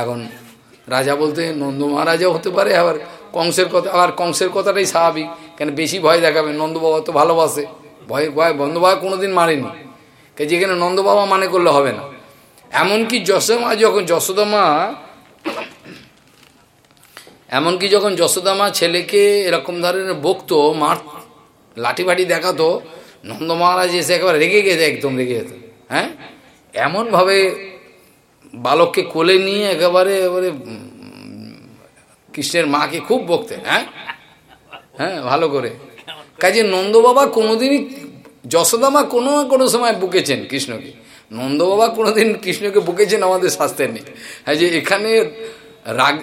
এখন রাজা বলতে নন্দ মহারাজাও হতে পারে, আবার কংসের কথা আবার কংসের কথাটাই স্বাভাবিক। কেন বেশি ভয় দেখাবে? নন্দবাবা তো ভালোবাসে। ভয় ভয় বন্ধবাবা কোনোদিন মারেনি। যেখানে নন্দবাবা মানে করলে হবে না। এমনকি যশোমা যখন যশোদামা এমনকি যখন যশোদামা ছেলেকে এরকম ধরনের বকতো, মার লাঠি ফাটি দেখাতো, নন্দ মহারাজ এসে একেবারে রেগে গেছে, একদম রেগে যেত হ্যাঁ? এমনভাবে বালককে কোলে নিয়ে একেবারে এবারে কৃষ্ণের মাকে খুব বকতেন হ্যাঁ? হ্যাঁ ভালো করে। কাজে নন্দ বাবা কোনোদিনই যশোদামা কোনো না কোনো সময় বুকেছেন কৃষ্ণকে। নন্দ বাবা কোনোদিন কৃষ্ণকে বকেছেন, আমাদের শাস্ত্রের নেই। হ্যাঁ যে এখানে রাগ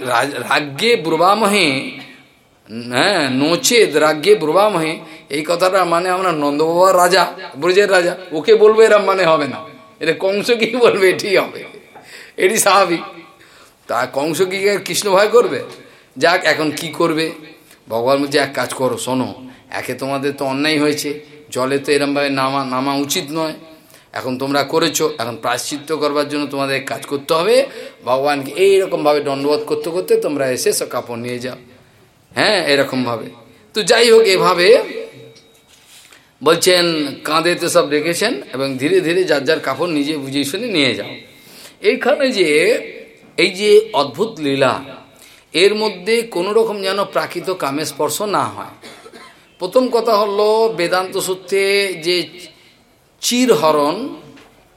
রাজ্ঞে ব্রুবামহে হ্যাঁ নোচেদ রাজ্ঞে ব্রুবামহে, এই কথাটা মানে আমরা নন্দবাবার রাজা, ব্রজের রাজা, ওকে বলব এরম মানে হবে না। এটা কংস কি বলবে, এটি হবে। এটি স্বাভাবিক। তা কংস কি কৃষ্ণ ভয় করবে? যাক, এখন কি করবে? ভগবান বলছে, এক কাজ করো, শোনো, একে তোমাদের তো অন্যায় হয়েছে, জলে তো এরমভাবে নামা নামা উচিত নয়। এখন তোমরা করেছ, এখন প্রায়শ্চিত্ত করবার জন্য তোমাদের কাজ করতে হবে। ভগবানকে এইরকমভাবে দণ্ডবোধ করতে করতে তোমরা এসে সব কাপড় নিয়ে যাও। হ্যাঁ এরকমভাবে। তো যাই হোক, এভাবে বলছেন কাঁধেতে সব রেখেছেন এবং ধীরে ধীরে যার যার কাপড় নিজে বুঝিয়ে শুনে নিয়ে যাও। এইখানে যে, এই যে অদ্ভুত লীলা, এর মধ্যে কোনো রকম যেন প্রাকৃত কামে স্পর্শ না হয়। প্রথম কথা হলো, বেদান্ত সূত্রে যে চিরহরণ,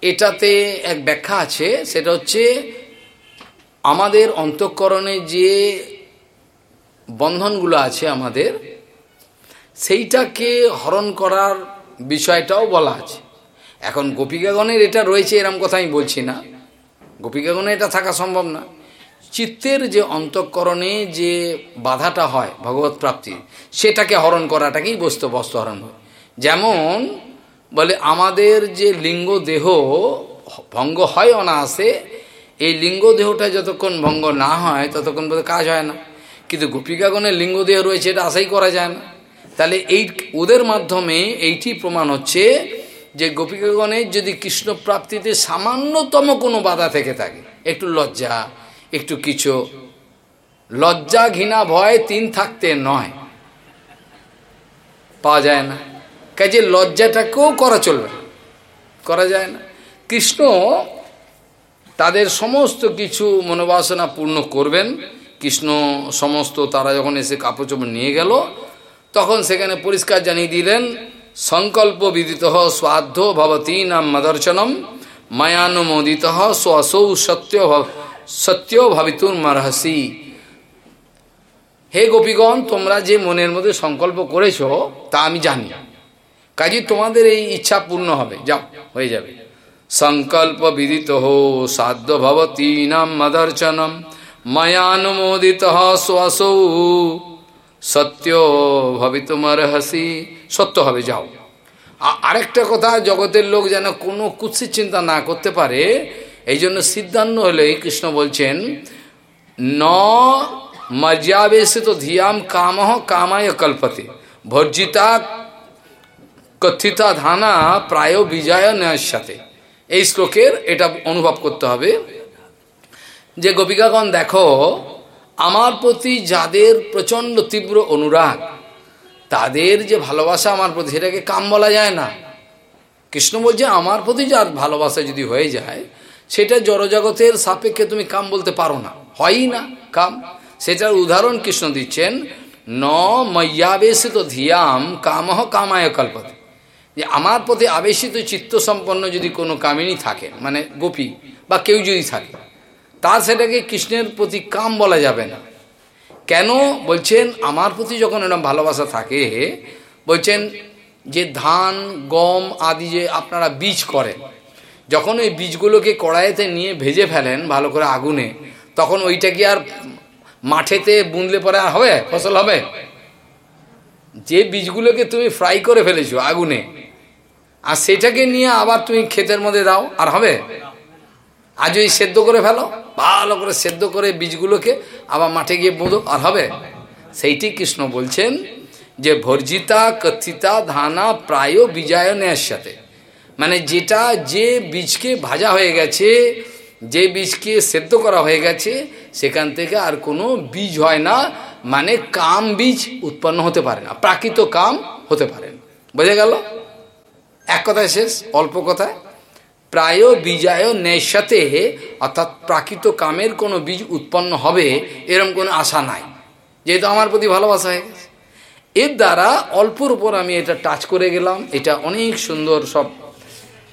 এটাতে এক ব্যাখ্যা আছে, সেটা হচ্ছে আমাদের অন্তঃকরণে যে বন্ধনগুলো আছে আমাদের, সেইটাকে হরণ করার বিষয়টাও বলা আছে। এখন গোপিকাগণের এটা রয়েছে, এরম কথা আমি বলছি না। গোপিকাগণে এটা থাকা সম্ভব না। চিত্তের যে অন্তঃকরণে যে বাধাটা হয় ভগবত প্রাপ্তি সেটাকে হরণ করাটাকেই বস্তু বস্তু হরণ হয়। যেমন বলে, আমাদের যে লিঙ্গ দেহ ভঙ্গ হয় অনায়াসে, এই লিঙ্গ দেহটা যতক্ষণ ভঙ্গ না হয়, ততক্ষণ পর্যন্ত কাজ হয় না। কিন্তু গোপিকাগণের লিঙ্গ দেহ রয়েছে, এটা আশাই করা যায় না। তাহলে এই, ওদের মাধ্যমে এইটি প্রমাণ হচ্ছে যে গোপিকাগণের যদি কৃষ্ণ প্রাপ্তিতে সামান্যতম কোনো বাধা থেকে থাকে, একটু লজ্জা, একটু কিছু লজ্জা ঘৃণা ভয় তিন থাকতে নয়, পাওয়া যায় না। কাজে লজ্জাটাকেও করা চলবে না। করা যায় না। কৃষ্ণ তাদের সমস্ত কিছু মনোবাসনা পূর্ণ করবেন। কৃষ্ণ সমস্ত তারা যখন এসে কাপড় চোপড় নিয়ে গেল, তখন সেখানে পরিষ্কার জানিয়ে দিলেন, সংকল্প বিদিত স্বাধ্য ভবতী নাম মদর্শনম মায়ানুমোদিত স্বসৌ সত্য সত্য ভাবিতুর মারহসি। হে গোপীগণ, তোমরা যে মনের মধ্যে সংকল্প করেছ, তা আমি জানি। কাজে তোমাদের এই ইচ্ছা পূর্ণ হবে। যাও, হয়ে যাবে। সংকল্প বিদিত হো, সাধ্য ভবতী নাম মদর্শনম ময়ানুমোদিত স্বসৌ। সত্য ভবিতুমারহসি সত্য হবে, যাও। আরেকটা কথা, জগতের লোক যেন কোনো কুৎসিত চিন্তা না করতে পারে, এই জন্য সিদ্ধান্ত হলে কৃষ্ণ বলছেন, ন মর্যাবেশিত ধিয়াম কামহ কামায় কল্পতে। ভর্জিতা কথিতা ধানা প্রায় বিজয় ন্যায়ের সাথে। এই শ্লোকের এটা অনুভব করতে হবে। যে গোপিকাগণ, দেখো, আমার প্রতি যাদের প্রচণ্ড তীব্র অনুরাগ, তাদের যে ভালোবাসা আমার প্রতি, সেটাকে কাম বলা যায় না। কৃষ্ণ বলছে, আমার প্রতি যার ভালোবাসা যদি হয়ে যায়, সেটা জড়জগতের সাপেক্ষে তুমি কাম বলতে পারো না। হয়ই না কাম। সেটার উদাহরণ কৃষ্ণ দিচ্ছেন, ন মయ్యాবেশিত ধিয়াম কামহ কামায় কল্পতে। যে আমার প্রতি আবেশিত চিত্ত সম্পন্ন যদি কোনো কামিনী থাকে মানে গোপী, বা কেউ যদি থাকে তা সেটাকে কৃষ্ণের প্রতি কাম বলা যাবে না। কেন? বলছেন, আমার প্রতি যখন এরকম ভালোবাসা থাকে, বলছেন যে ধান, গম আদি যে আপনারা বীজ করেন, যখন ওই বীজগুলোকে কড়াইতে নিয়ে ভেজে ফেলেন ভালো করে আগুনে, তখন ওইটা কি আর মাঠেতে বুনলে পরে আর হবে? ফসল হবে? যে বীজগুলোকে তুমি ফ্রাই করে ফেলেছো আগুনে, আর সেটাকে নিয়ে আবার তুমি ক্ষেতের মধ্যে দাও, আর হবে? আজ ওই সেদ্ধ করে ফেলো, ভালো করে সেদ্ধ করে বীজগুলোকে আবার মাঠে গিয়ে বোঁধো আর হবে? সেইটি কৃষ্ণ বলছেন যে ভর্জিতা কথিতা ধানা প্রায় বিজয়নের সাথে। মানে যেটা যে বীজকে ভাজা হয়ে গেছে, যে বীজকে সেদ্ধ করা হয়ে গেছে সেখান থেকে আর কোনো বীজ হয় না মানে কাম বীজ উৎপন্ন হতে পারে না, প্রাকৃত কাম হতে পারে না। বোঝা গেল? এক কথায় শেষ, অল্প কথায়। প্রায় বিজয় নেশাতে অর্থাৎ প্রাকৃত কামের কোনো বীজ উৎপন্ন হবে এরম কোনো আশা নাই। যেহেতু আমার প্রতি ভালোবাসা হয়ে গেছে। এর দ্বারা অল্পর উপর আমি এটা টাচ করে গেলাম, এটা অনেক সুন্দর সব।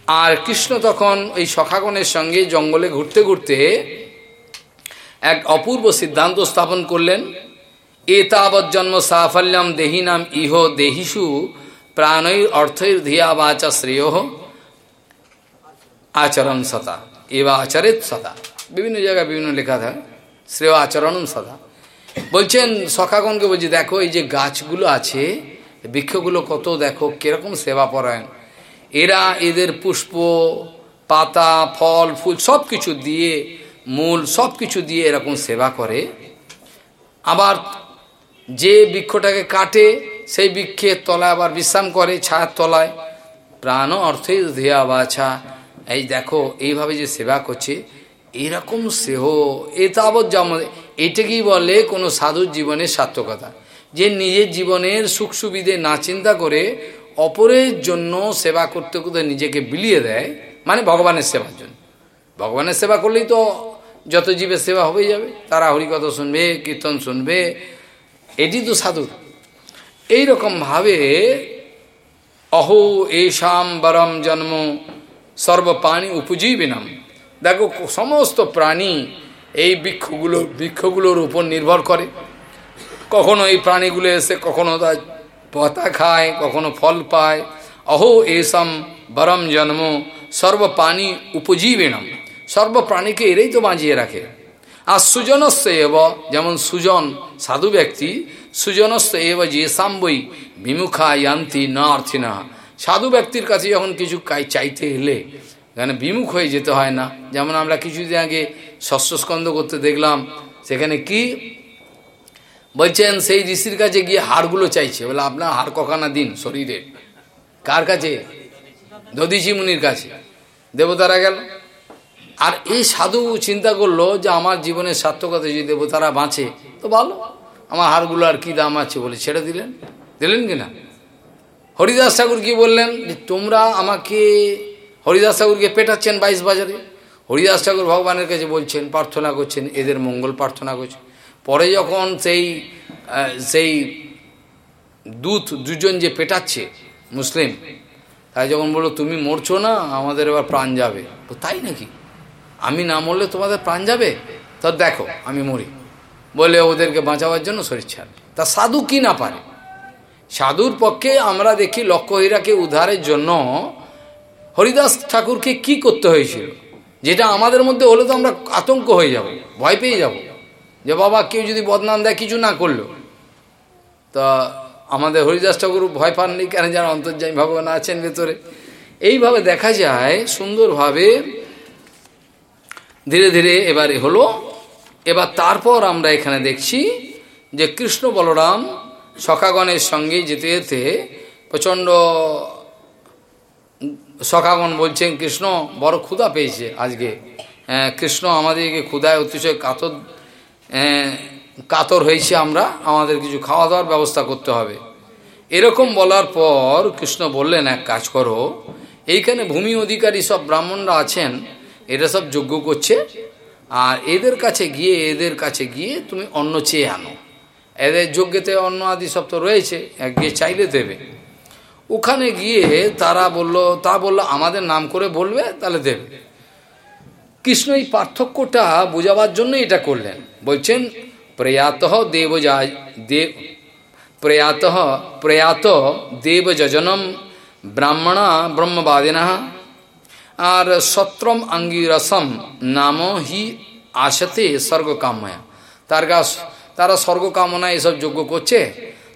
আর কৃষ্ণ তখন ওই সখাগণের সঙ্গে জঙ্গলে ঘুরতে ঘুরতে এক অপূর্ব সিদ্ধান্ত স্থাপন করলেন। এতাবৎ জন্ম সাফল্যম দেহিনাম ইহ দেহিসু প্রাণৈর অর্থৈর ধিয়া বাচা শ্রেয় আচরণ সতা এবা আচরিত সদা। বিভিন্ন জায়গায় বিভিন্ন লেখা থাকে। শ্রেয় আচরণ সদা। বলছেন সখাগণকে বলছি, দেখো, এই যে গাছগুলো আছে, বৃক্ষগুলো কত, দেখো, কীরকম সেবা পরায়ণ এরা এদের পুষ্প, পাতা, ফল, ফুল সব কিছু দিয়ে মূল সব কিছু দিয়ে এরকম সেবা করে, আবার যে বৃক্ষটাকে কাটে, সেই বৃক্ষের তলায় আবার বিশ্রাম করে, ছায়ার তলায়। প্রাণ অর্থে ধেয়া বাছা। এই দেখো, এইভাবে যে সেবা করছে, এরকম সেহ এ তাবৎ যেমন এটাকেই বলে কোনো সাধুর জীবনের সার্থকতা। যে নিজের জীবনের সুখ সুবিধে না চিন্তা করে অপরের জন্য সেবা করতে করতে নিজেকে বিলিয়ে দেয় মানে ভগবানের সেবার জন্য। ভগবানের সেবা করলেই তো যত জীবের সেবা হয়ে যাবে তারা হরিকথা শুনবে, কীর্তন শুনবে, এটি তো সাধুর এইরকমভাবে অহো এসাম বরম জন্ম সর্বপ্রাণী উপজীবিনাম। দেখো, সমস্ত প্রাণী এই বৃক্ষগুলো, বৃক্ষগুলোর উপর নির্ভর করে। কখনো এই প্রাণীগুলো এসে কখনো তার পাতা খায়, কখনো ফল পায়। অহো এসম বরম জন্ম সর্বপ্রাণী উপজীবিনম। সর্বপ্রাণীকে এরাই তো বাঁচিয়ে রাখে। আর সুজনস্য এব, যেমন সুজন সাধু ব্যক্তি, সুজনস্য এব যে সাম্বই বিমুখা ইয়ান্তি না অর্থিনা সাধু ব্যক্তির কাছে যখন কিছু চাইতে এলে এখানে বিমুখ হয়ে যেতে হয় না। যেমন আমরা কিছুদিন আগে ষষ্ঠস্কন্দ করতে দেখলাম, সেখানে কি? বলছেন, সেই ঋষির কাছে গিয়ে হাড়গুলো চাইছে। বলে, আপনার হাড় কখানা দিন শরীরে। কার কাছে? দধিচি মুনির কাছে। দেবতারা গেল। আর এই সাধু চিন্তা করল যে আমার জীবনের সার্থকতা যদি দেবতারা বাঁচে, তো ভালো। আমার হাড়গুলো আর কি দাম আছে বলে ছেড়ে দিলেন। দিলেন কি না? হরিদাস ঠাকুর কি বললেন? যে তোমরা আমাকে হরিদাস ঠাকুরকে পেটাচ্ছেন বাইশ বাজারে। হরিদাস ঠাকুর ভগবানের কাছে বলছেন, প্রার্থনা করছেন, এদের মঙ্গল প্রার্থনা করছেন পরে যখন সেই সেই দূত দুজন যে পেটাচ্ছে মুসলিম তাই যখন বলল, তুমি মরছো না, আমাদের এবার প্রাণ যাবে। তো তাই নাকি? আমি না মরলে তোমাদের প্রাণ যাবে? তো দেখো, আমি মরি। বলে ওদেরকে বাঁচাবার জন্য শরীর ছাড়। তা সাধু কি না পারে? সাধুর পক্ষে আমরা দেখি লক্ষ্যহীরাকে উদ্ধারের জন্য হরিদাস ঠাকুরকে কি করতে হয়েছিল? যেটা আমাদের মধ্যে হলে তো আমরা আতঙ্ক হয়ে যাব, ভয় পেয়ে যাব। যে বাবা, কেউ যদি বদনাম দেয়, কিছু না করল। তা আমাদের হরিদাস ঠাকুর ভয় পাননি কেন? যারা অন্তর্যামী ভগবান আছেন ভেতরে। এইভাবে দেখা যায় সুন্দরভাবে ধীরে ধীরে এবারে হলো। এবার তারপর আমরা এখানে দেখছি যে কৃষ্ণ বলরাম সখাগণের সঙ্গে যেতে যেতে প্রচণ্ড সখাগণ বলছেন, কৃষ্ণ, বড় ক্ষুধা পেয়েছে আজকে। কৃষ্ণ আমাদেরকে ক্ষুধায় অতিশয় কাতর কাতর হয়েছে আমরা। আমাদের কিছু খাওয়া দাওয়ার ব্যবস্থা করতে হবে। এরকম বলার পর কৃষ্ণ বললেন, এক কাজ করো। এইখানে ভূমি অধিকারী সব ব্রাহ্মণরা আছেন। এরা সব যজ্ঞ করছে। আর এদের কাছে গিয়ে, এদের কাছে গিয়ে তুমি অন্ন চেয়ে আনো। এদের যজ্ঞতে অন্ন আদি সব তো রয়েছে গিয়ে চাইলে দেবে। ওখানে গিয়ে তারা বলল, তা বলল, আমাদের নাম করে বলবে, তাহলে দেবে। কৃষ্ণ এই পার্থক্যটা বোঝাবার জন্য এটা করলেন। বলছেন, প্রয়াত দেব দেব প্রয়াত প্রয়াত দেব যজনম ব্রাহ্মণা ব্রহ্মবাদিনা আর সত্রম আঙ্গিরসম নাম হি আসতে স্বর্গকাময়া তার কাছ তারা স্বর্গকামনা এসব যোগ্য করছে।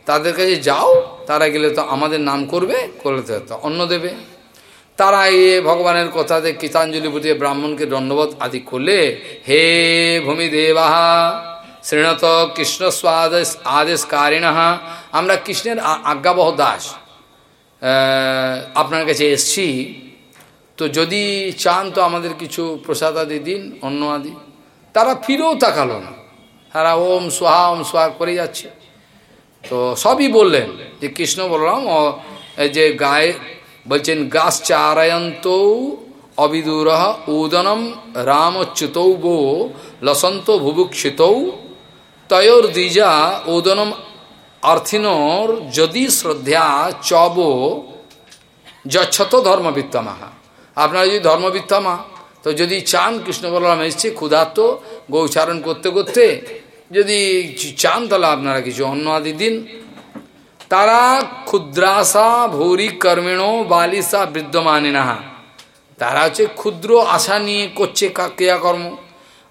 তাদের কাছে যাও, তারা গেলে তো আমাদের নাম করবে, করলে তো অন্ন দেবে। তারা এ ভগবানের কথাতে কীতাঞ্জলি বুঝিয়ে ব্রাহ্মণকে দণ্ডবোধ আদি করলে, হে ভূমি দেবাহা শ্রীণত কৃষ্ণ স্বাদেশ আদেশকারিণ, আমরা কৃষ্ণের আজ্ঞাবহ দাস। আপনার কাছে এসছি তো যদি চান তো আমাদের কিছু প্রসাদ আদি দিন অন্য আদি তারা ফিরেও তাকালো না। তারা ওম সোহা ওম সোহা করে যাচ্ছে। তো সবই বললেন যে কৃষ্ণ বললাম যে গায়ে বলছেন, গাছ চারায়ন্ত অবিদুর উদনম রামচ্যুতৌ গো লসন্ত ভুভুক্ষিতৌ তয়োর দ্বিজা উদনম অর্থিনোর যদি শ্রদ্ধা চব যচ্ছত ধর্মবিত্তমাহা। আপনারা যদি ধর্মবিত্তমা তো যদি চান কৃষ্ণ বলরাম এসছে, ক্ষুধার্ত, গৌচারণ করতে করতে, যদি চান তাহলে আপনারা কিছু অন্ন আদি দিন। তারা ক্ষুদ্রাসা ভৌরি কর্মেণ বালিসা বৃদ্ধমানিনাহা তারা হচ্ছে ক্ষুদ্র আশা নিয়ে করছে ক্রিয়াকর্ম।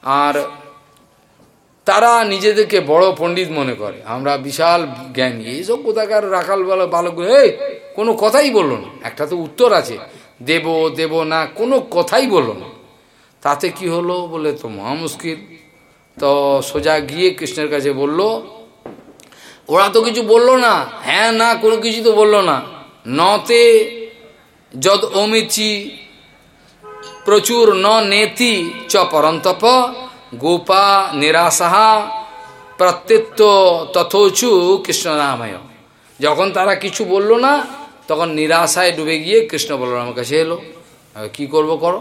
আর তারা নিজেদেরকে বড় পণ্ডিত মনে করে। আমরা বিশাল জ্ঞানী। এইসব কোথাকার রাখাল বলো, বালক এই, কোনো কথাই বলল না। একটা তো উত্তর আছে। দেব দেব না, কোনো কথাই বলল না। তাতে কি হলো বলে তো মহা মুশকিল। তো সোজা গিয়ে কৃষ্ণের কাছে বলল, ওরা তো কিছু বলল না। হ্যাঁ না, কোনো কিছু তো বলল না। নতে যদ অমিচি প্রচুর ন নেতি চ পরন্তপ, গোপা নিরাশাহা প্রত্যেত্ব তথোচু কৃষ্ণরাময় যখন তারা কিছু বলল না তখন নিরাশায় ডুবে গিয়ে কৃষ্ণ বলরামের কাছে এলো। কি করব করো?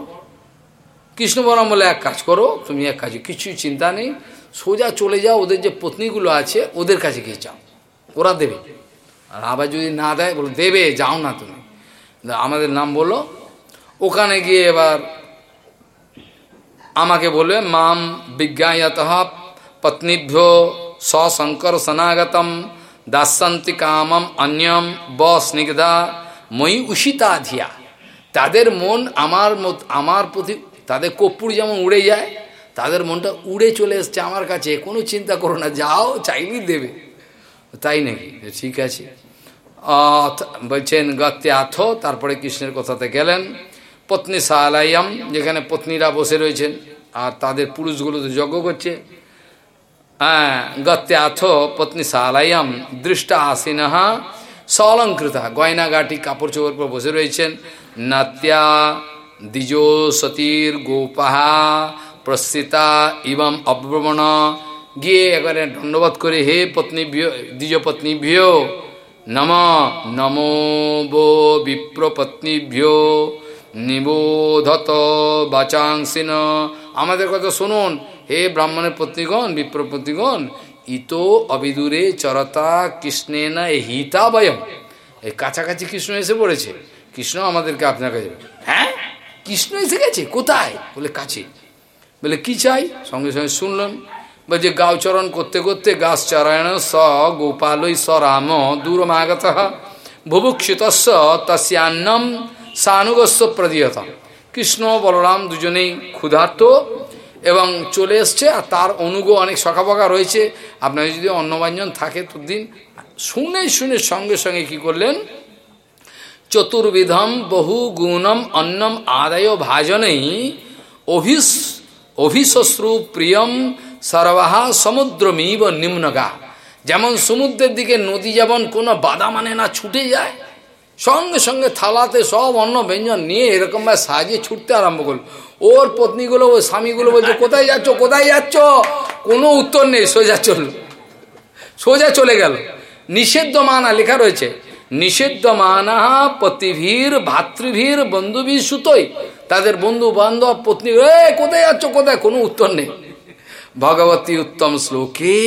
কৃষ্ণ বলরাম বলে, এক কাজ করো, তুমি এক কাজ কিছুই চিন্তা নেই। সোজা চলে যাও, ওদের যে পত্নীগুলো আছে, ওদের কাছে গিয়ে যাও। ওরা দেবে। আর আবার যদি না দেয়, বলো, দেবে, যাও না তুমি। আমাদের নাম বলো। ওখানে গিয়ে এবার আমাকে বলবে মাম বিজ্ঞায়ত পত্নীভ্য সশঙ্কর সনাগতম দাসন্তি কামম অন্যম ব স্নিগ্ধা মই উষিতা ধিয়া। তাদের মন আমার মত, আমার প্রতি, তাদের কপ্পুর যেমন উড়ে যায়, তাদের মনটা উড়ে চলে এসছে আমার কাছে। কোনো চিন্তা করো না, যাও চাইলেই দেবে। তাই নাকি? ঠিক আছে। বলছেন, গত্যে আথ, তারপরে কৃষ্ণের কথাতে গেলেন। পত্নী সালাইয়াম, যেখানে পত্নীরা বসে রয়েছেন, আর তাদের পুরুষগুলো তো যজ্ঞ করছে। হ্যাঁ গত্যে আথ পত্নী সালাইয়াম দৃষ্টা আসিনহা সলঙ্কৃতা গয়নাগাটি কাপড় চোপড় পর বসে রয়েছেন নাত্যা দ্বিজো সতীর গোপাহা প্রসিতা ইবম অব্রমণ গিয়ে একবারে দণ্ডবোধ করে হে পত্নী দ্বিজ পত্নীভ্য নম নমো বো বিপ্রপত্নীভ্য নিবোধত বাচাংসিন আমাদের কথা শুনুন হে ব্রাহ্মণের পত্নীগণ বিপ্রপত্নীগণ ইতো অবিদূরে চরতা কৃষ্ণেনা হিতা বয়ম। এই কাছাকাছি কৃষ্ণ এসে পড়েছে। কৃষ্ণ আমাদেরকে আপনার কাছে হ্যাঁ? কৃষ্ণ এসে গেছে? কোথায়? বলে, কাছে। বলে, কি চাই? সঙ্গে সঙ্গে শুনলাম বলছে গাওচরণ করতে করতে গাছ চরায়ণ স গোপালই স রাম দূরমাগত বুভুক্ষিত তস্যান্নম সানুগস্য প্রদীয়তম। কৃষ্ণ, বলরাম দুজনেই ক্ষুধার্ত এবং চলে এসছে, আর তার অনুগ অনেক সকাপকা রয়েছে। আপনার যদি অন্নব্যঞ্জন থাকে তো দিন শুনে শুনে সঙ্গে সঙ্গে কি করলেন? চতুর্বিধম বহু গুণম অন্নম আদায় ভাজনেই অভিস অভিশ্রু প্রিয়ম সর্বাহা সমুদ্রমিব নিম্নগা। যেমন সমুদ্রের দিকে নদী যেমন কোনো বাধা মানে না, ছুটে যায় সঙ্গে সঙ্গে থালাতে সব অন্য ব্যঞ্জন নিয়ে এরকমভাবে সাজিয়ে ছুটতে আরম্ভ করল। ওর পত্নীগুলো, ওর স্বামীগুলো বলছে, কোথায় যাচ্ছ? কোথায় যাচ্ছ? কোনো উত্তর নেই, সোজা চলল। সোজা চলে গেল। নিষিদ্ধ মানা লেখা রয়েছে, নিষিদ্ধ মানা পতিভীর, ভাতৃভীর, বন্ধুভীর সুতোই। তাদের বন্ধু বান্ধব পত্নী এ কোথায় যাচ্ছ? কোথায়? কোনো উত্তর নেই। ভগবতী উত্তম শ্লোকে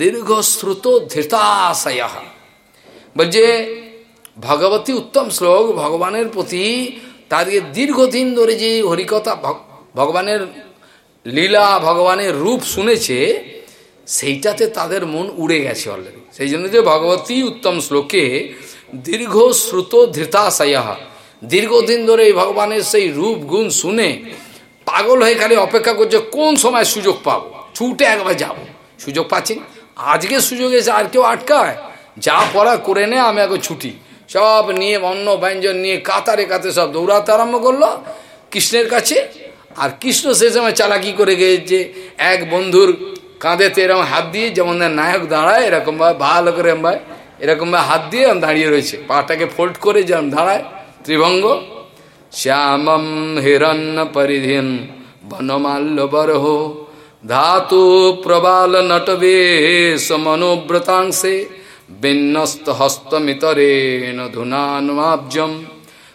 দীর্ঘশ্রুত ধৃতাশয় বলছে ভগবতী উত্তম শ্লোক ভগবানের প্রতি তাদেরকে দীর্ঘদিন ধরে যে হরিকথা ভগবানের লীলা, ভগবানের রূপ শুনেছে, সেইটাতে তাদের মন উড়ে গেছে অলরেডি সেই জন্য যে ভগবতী উত্তম শ্লোকে দীর্ঘ শ্রুত ধৃতাশয়া, দীর্ঘদিন ধরে এই ভগবানের সেই রূপ, গুণ শুনে পাগল হয়ে খালি অপেক্ষা করছে, কোন সময় সুযোগ পাবো? ছুটে একবার যাব। সুযোগ পাচ্ছি আজকে সুযোগ এসে আর কেউ আটকায়? যা পড়া করে নে, আমি একবার ছুটি। সব নিয়ে, অন্ন, ব্যঞ্জন নিয়ে, কাতারে কাতে সব দৌড়াতে আরম্ভ করল কৃষ্ণের কাছে। আর কৃষ্ণ সে সময় চালাকি করে গিয়েছে। এক বন্ধুর কাঁধেতে এরকম হাত দিয়ে যেমন নায়ক দাঁড়ায় এরকমভাবে ভালো করে ভাই এরকমভাবে হাত দিয়ে দাঁড়িয়ে রয়েছে। পাটাকে ফোল্ড করে যেমন দাঁড়ায়, ত্রিভঙ্গ। শ্যামম হিরণ্য পরিধিন বনমাল্য বরহ ধাতু প্রবাল নটবেশ মনোব্রতাংশে বিন্যস্ত হস্তমিতরেণ ধুনানুমাব্জম,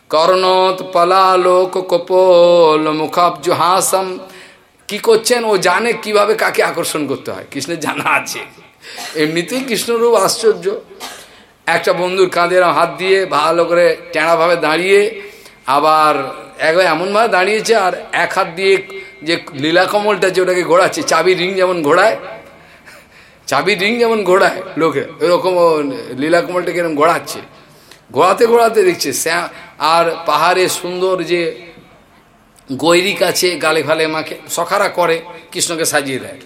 কর্ণত পলালোক কপোল মুখাব্জ হাসম কি করছেন? ও জানে কীভাবে কাকে আকর্ষণ করতে হয়। কৃষ্ণের জানা আছে। এমনিতেই কৃষ্ণরূপ আশ্চর্য। একটা বন্ধুর কাঁধের হাত দিয়ে ভালো করে টেঁড়াভাবে দাঁড়িয়ে আবার একবার এমনভাবে দাঁড়িয়েছে আর এক হাত দিয়ে যে লীলা কমলটা যে ওটাকে ঘোরাচ্ছে চাবি রিং যেমন ঘোড়ায় চাবি রিং যেমন ঘোড়ায় লোকে ওরকম লীলা কমলটাকে এরকম ঘোরাচ্ছে ঘোরাতে ঘোরাতে দেখছে আর পাহাড়ে সুন্দর যে গৈরিক আছে গালে ফালে মাকে, সখারা করে, কৃষ্ণকে সাজিয়ে দেয়।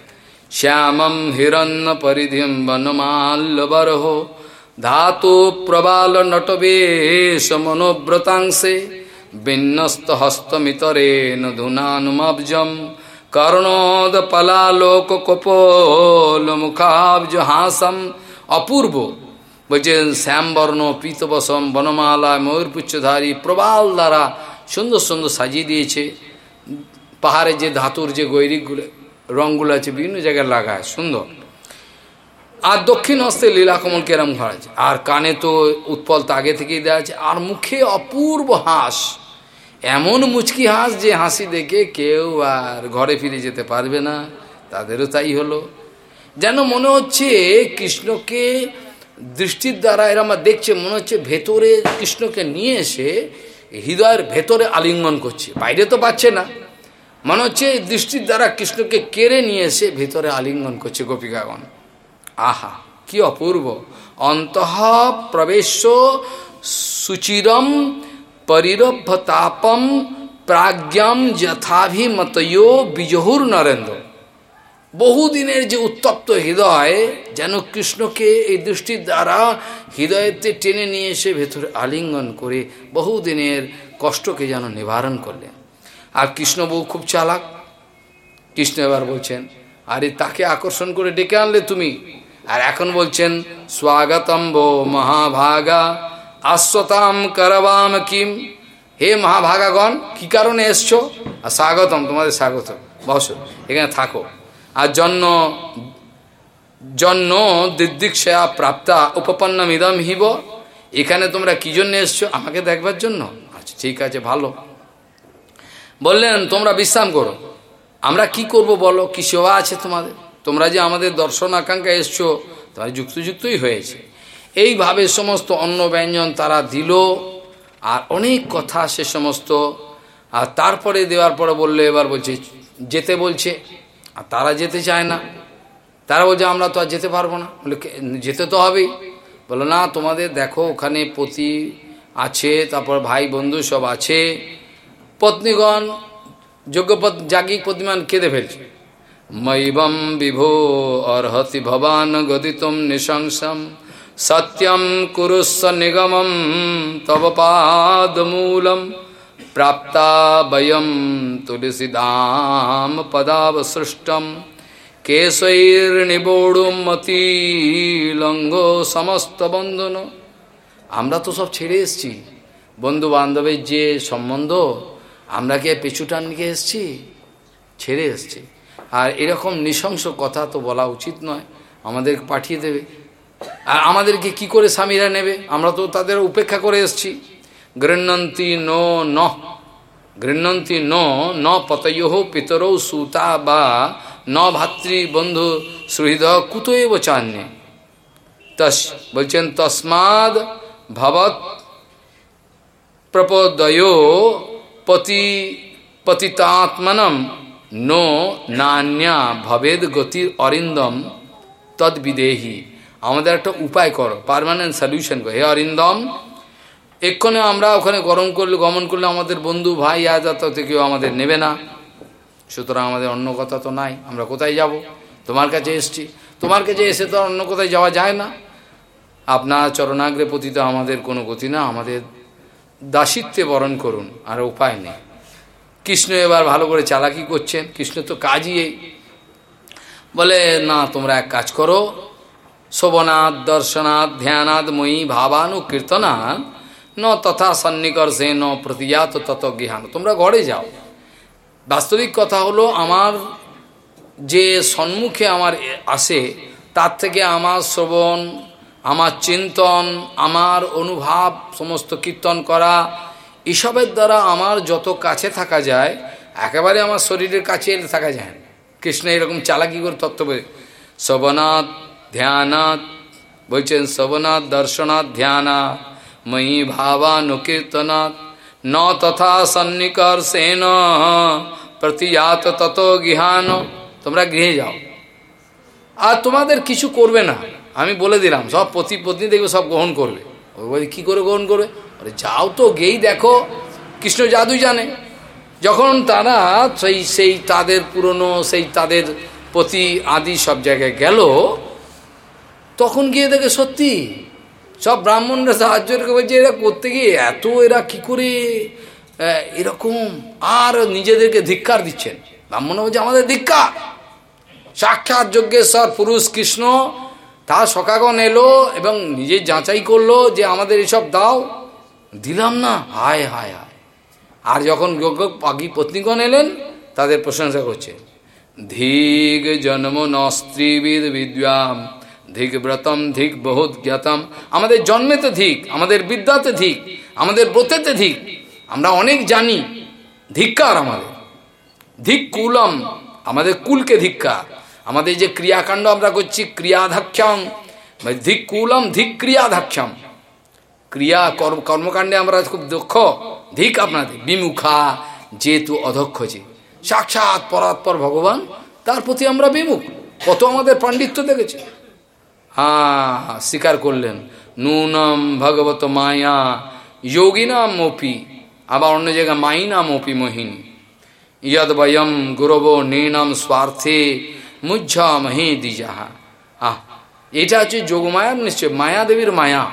শ্যামম হিরণ্য পরিধিম বনমাল্যবরহ, ধাতু প্রবাল নটবেশ মনোব্রতাংশে, বিন্যস্ত হস্তমিতরেণ ধুনানুমব্জম কর্ণোদ পলালোক কপোল মুখাব্জ হাসম। অপূর্ব। বলছেন শ্যামবর্ণ, পীতবসম, বনমালা, ময়ূরপুচ্ছধারী প্রবাল দ্বারা সুন্দর সুন্দর সাজিয়ে দিয়েছে। পাহাড়ে যে ধাতুর যে গৈরিকগুলো রঙগুলো আছে, বিভিন্ন জায়গায় লাগায়, সুন্দর। আর দক্ষিণ হস্তে লীলাকমল কেরম ঘর আছে। আর কানে তো উৎপল আগে থেকেই দেওয়া আছে। আর মুখে অপূর্ব হাস। এমন মুচকি হাস যে হাসি দেখে কেউ আর ঘরে ফিরে যেতে পারবে না। তাদেরও তাই হলো। যেন মনে হচ্ছে কৃষ্ণকে দৃষ্টির দ্বারা এরা আমার দেখছে, মনে হচ্ছে ভেতরে কৃষ্ণকে নিয়ে এসে হৃদয়ের ভেতরে আলিঙ্গন করছে। বাইরে তো পাচ্ছে না। মনে হচ্ছে দৃষ্টির দ্বারা কৃষ্ণকে কেড়ে নিয়ে এসে ভেতরে আলিঙ্গন করছে গোপিকাগণ আহা, কি অপূর্ব। অন্তঃ প্রবেশ সুচিরম পরিরভ্যতাপম প্রাজ্ঞাম যথাভিমতয়ো বিজহুর নরেন্দ্র বহুদিনের যে উত্তপ্ত হৃদয় যেন কৃষ্ণকে এই দৃষ্টির দ্বারা হৃদয়তে টেনে নিয়ে এসে ভেতরে আলিঙ্গন করে বহুদিনের কষ্টকে যেন নিবারণ করলেন আর কৃষ্ণ বউ খুব চালাক কৃষ্ণ এবার বলছেন আরে তাকে আকর্ষণ করে ডেকে আনলে তুমি আর এখন বলছেন স্বাগতম্ব মহাভাগা আশ্বতাম করবাম কিম। হে মহাভাগাগণ, কি কারণে এসছো? আর স্বাগতম, তোমাদের স্বাগত। বসো, এখানে থাকো। আর জন্য জন্য দিদিক্ষয়া প্রাপ্তা উপপন্ন মিদম হিব। এখানে তোমরা কি জন্য এসছো? আমাকে দেখবার জন্য। আচ্ছা ঠিক আছে, ভালো। বললেন, তোমরা বিশ্রাম করো। আমরা কি করব বলো? কি সেবা আছে তোমাদের? তোমরা যে আমাদের দর্শন আকাঙ্ক্ষা এসছো তোমার যুক্তযুক্তই হয়েছে। এইভাবে সমস্ত অন্ন ব্যঞ্জন তারা দিল, আর অনেক কথা সে সমস্ত, আর তারপরে দেওয়ার পরে বললে, এবার বলছে, যেতে বলছে, আর তারা যেতে চায় না। তারা বলছে, আমরা তো আর যেতে পারব না। বলে যেতে তো হবেই। বলো না, তোমাদের দেখো, ওখানে পতি আছে, তারপর ভাই বন্ধু সব আছে। পত্নীগণ যোগ্যপদ জাগিক প্রতিমান কেঁদে ফেলছে। মৈবম বিভো অর্হতি ভবান গদিতম নিশংসম। সত্যম কুরুস্ব নিগমম তব পাদমূলম প্রাপ্তা বয়ম তুলসীদাম পদাবসৃষ্টম কেশৈর্নিবোড়ুমতি লঙ্গ সমস্ত বন্ধন আমরা তো সব ছেড়ে এসছি। বন্ধু বান্ধবের যে সম্বন্ধ, আমরা কি পেছুটান নিয়ে এসছি? ছেড়ে এসছি। আর এরকম নৃশংস কথা তো বলা উচিত নয়। আমাদের পাঠিয়ে দেবে। আর আমাদেরকে কি করে স্বামীরা নেবে? আমরা তো তাদের উপেক্ষা করে এসছি। গৃহ্ণন্তি নো ন। গৃহ্ণন্তি ন ন পতয় পিতরৌ সুতা বা ন ভাতৃ বন্ধু সুহৃদ কুতএব চান্যে। তস বলছেন তসমাদ ভবত প্রপদয় পতি পতিতাত্মনম নো নান্যা ভবেদ গতির অরিন্দম তদ্বিদেহী। আমাদের একটা উপায় করো পারমানেন্ট সলিউশন করো। হে অরিন্দম, এক্ষণে আমরা ওখানে গরম করলে, গমন করলে আমাদের বন্ধু ভাই আজাত কেউ আমাদের নেবে না। সুতরাং আমাদের অন্য কথা তো নাই, আমরা কোথায় যাব? তোমার কাছে এসছি। তোমার কাছে এসে তো অন্য কোথায় যাওয়া যায় না। আপনার চরণাগ্রে পতিত আমাদের কোনো গতি না, আমাদের দাসিত্বে বরণ করুন, আর উপায় নেই। কৃষ্ণ এবার ভালো করে চালাকি করছেন। কৃষ্ণ তো কাজই এই। বলে, না, তোমরা এক কাজ করো শোভনাথ দর্শনাথ ধ্যানাদ মই ভাবানু কীর্তনাথ ন তথা সন্নিকর্ষে ন প্রতিজাত তত জ্ঞান তোমরা ঘরে যাও। বাস্তবিক কথা হলো, আমার যে সম্মুখে আমার আসে, তার থেকে আমার শ্রবণ, আমার চিন্তন, আমার অনুভব, সমস্ত কীর্তন করা, এসবের দ্বারা আমার যত কাছে থাকা যায়, একেবারে আমার শরীরের কাছে থাকা যায় কৃষ্ণ এরকম চালাকি করে তত্ত্ব শবনাথ ধ্যানাথ বলছেন শবনাথ দর্শনাথ ধ্যানাথ ময়ী ভাবানুকীর্তনাথ ন তথা সন্নিকর্ষেন প্রতিজাত তত গৃহান তোমরা গৃহে যাও। আর তোমাদের কিছু করবে না। আমি বলে দিলাম, সব প্রতি পত্নী দেখবে সব গ্রহণ করবে। ওই কী করে গ্রহণ করবে? আরে যাও তো গেই দেখো, কৃষ্ণ জাদু জানে। যখন তারা সেই সেই তাদের পুরনো, সেই তাদের প্রতি আদি সব জায়গায় গেল তখন গিয়ে দেখে সত্যি, সব ব্রাহ্মণরা সাহায্য রেখে বলছে, এরা করতে গিয়ে এত, এরা কি করে? এরকম আর নিজেদেরকে ধিক্কার দিচ্ছেন। ব্রাহ্মণ বলছে, আমাদের ধিক্কার। সাক্ষাৎ যজ্ঞেশ্বর পুরুষ কৃষ্ণ, তা সকাগণ এলো এবং নিজে যাচাই করল যে আমাদের এসব দাও। দিলাম না। হায় হায় হায়। আর যখন যজ্ঞ পাগি পত্নীগণ এলেন, তাদের প্রশংসা করছে। ধিগ জন্ম নস্ত্রীবিদ বিদ্যাম। ধিক ব্রতম, ধিক বহুত জ্ঞাতম। আমাদের জন্মেতে ধিক, আমাদের বিদ্যাতে ধিক, আমাদের ব্রতেতে ধিক। আমরা অনেক জানি, ধিক্কার আমাদের। ধিক কুলম, আমাদের কুলকে ধিক্কার। আমাদের যে ক্রিয়াকাণ্ড আমরা করছি, ক্রিয়াধাক্ষম। ধিক কুলম, ধিক ক্রিয়াধাক্ষম। ক্রিয়া কর্ম কর্মকাণ্ডে আমরা খুব দক্ষ ধিক আপনাদের। বিমুখা, যেহেতু অধক্ষ যে। সাক্ষাৎ পরাৎপর ভগবান, তার প্রতি আমরা বিমুখ। কত আমাদের পাণ্ডিত্য দেখেছে। হ্যাঁ স্বীকার করলেন। নুনম ভগবত মায়া, যোগিনাম মপি আবার অন্য জায়গায় মাইনাম মপি মোহিনী। ইয়দ বয়ম গুরব নীনাম স্বার্থে মুঝা মহি দিজাহা আহ, এটা হচ্ছে যোগমায়ার নিশ্চয় মায়াদেবীর মায়া।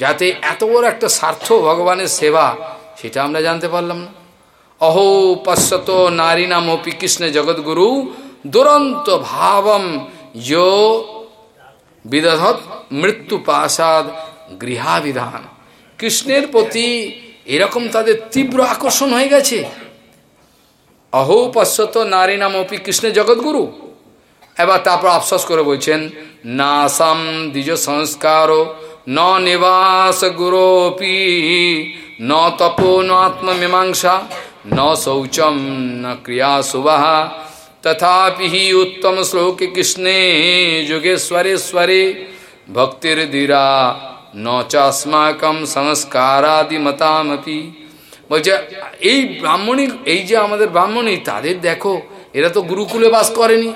যাতে এত বড় একটা স্বার্থ ভগবানের সেবা, সেটা আমরা জানতে পারলাম না। অহো পশ্যত নারী নাম অপি কৃষ্ণ জগৎগুরু দুরন্ত ভাবম যো বিদধত মৃত্যু পাশাদ গৃহাবিধান কৃষ্ণের প্রতি এরকম তাদের তীব্র আকর্ষণ হয়ে গেছে। অহো পশ্যত নারী নাম অপি কৃষ্ণ জগৎগুরু এবার তারপর আফসোস করে বলছেন, নাসাম দ্বিজ সংস্কার, ন নিবাস গুরোপি, ন তপো, ন আত্মমীমাংসা, ন শৌচম, ন ক্রিয়া সুবাহা তথাপি উত্তম শ্লোকে কৃষ্ণে যোগেশ্বরেশ্বরে ভক্তির্দিরা ন চাস্মাকম সংস্কারাদি মতামপি বলছে এই ব্রাহ্মণী এই যে আমাদের ব্রাহ্মণী তাদের দেখো এরা তো গুরুকুলে বাস করেনি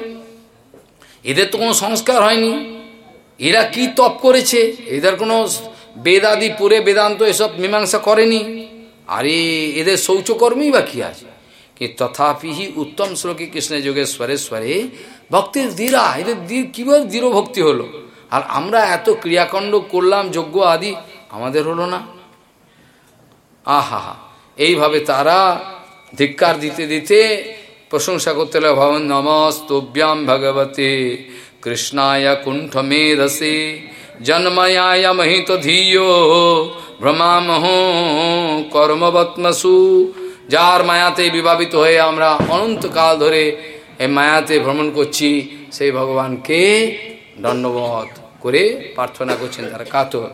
এদের তো কোনো সংস্কার হয়নি এরা কি তপ করেছে এদের কোনো বেদাদি পুরে বেদান্ত এসব মীমাংসা করেনি আরে এদের শৌচকর্মই বা কি আছে কি তথাপিহি উত্তম শ্লোকে কৃষ্ণের যোগে স্বরে স্বরে ভক্তির দীরা এদের কীভাবে দৃঢ় ভক্তি হলো আর আমরা এত ক্রিয়াকাণ্ড করলাম যজ্ঞ আদি আমাদের হলো না আহা এইভাবে তারা ধিক্কার দিতে দিতে প্রশংসা করতে লাগে ভবন নমস্তভ্যাম ভগবতে কৃষ্ণায় কুণ্ঠ মেধসে জন্ময়ায় মহিত ধিয় ভ্রমামহ কর্মবত্মসু যার মায়াতে বিভাবিত হয়ে আমরা অনন্তকাল ধরে এই মায়াতে ভ্রমণ করছি, সেই ভগবানকে দণ্ডবোধ করে প্রার্থনা করছেন তারা কাতর।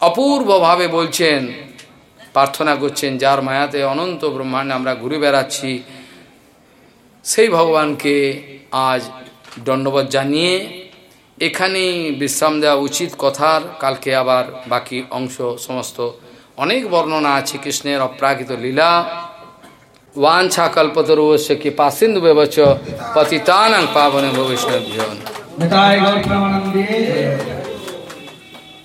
অপূর্বভাবে বলছেন, প্রার্থনা করছেন, যার মায়াতে অনন্ত ব্রহ্মাণ্ডে আমরা ঘুরে বেড়াচ্ছি, সেই ভগবানকে আজ দণ্ডবধ জানিয়ে এখানেই বিশ্রাম দেওয়া উচিত কথার, কালকে আবার বাকি অংশ সমস্ত অনেক বর্ণনা আছে কৃষ্ণের অপ্রাকৃত লীলা। ওয়ান ছা কল্পতর কি পাসিন্দু ব্যবচ পতিতান পাবনে ভবিষ্ণ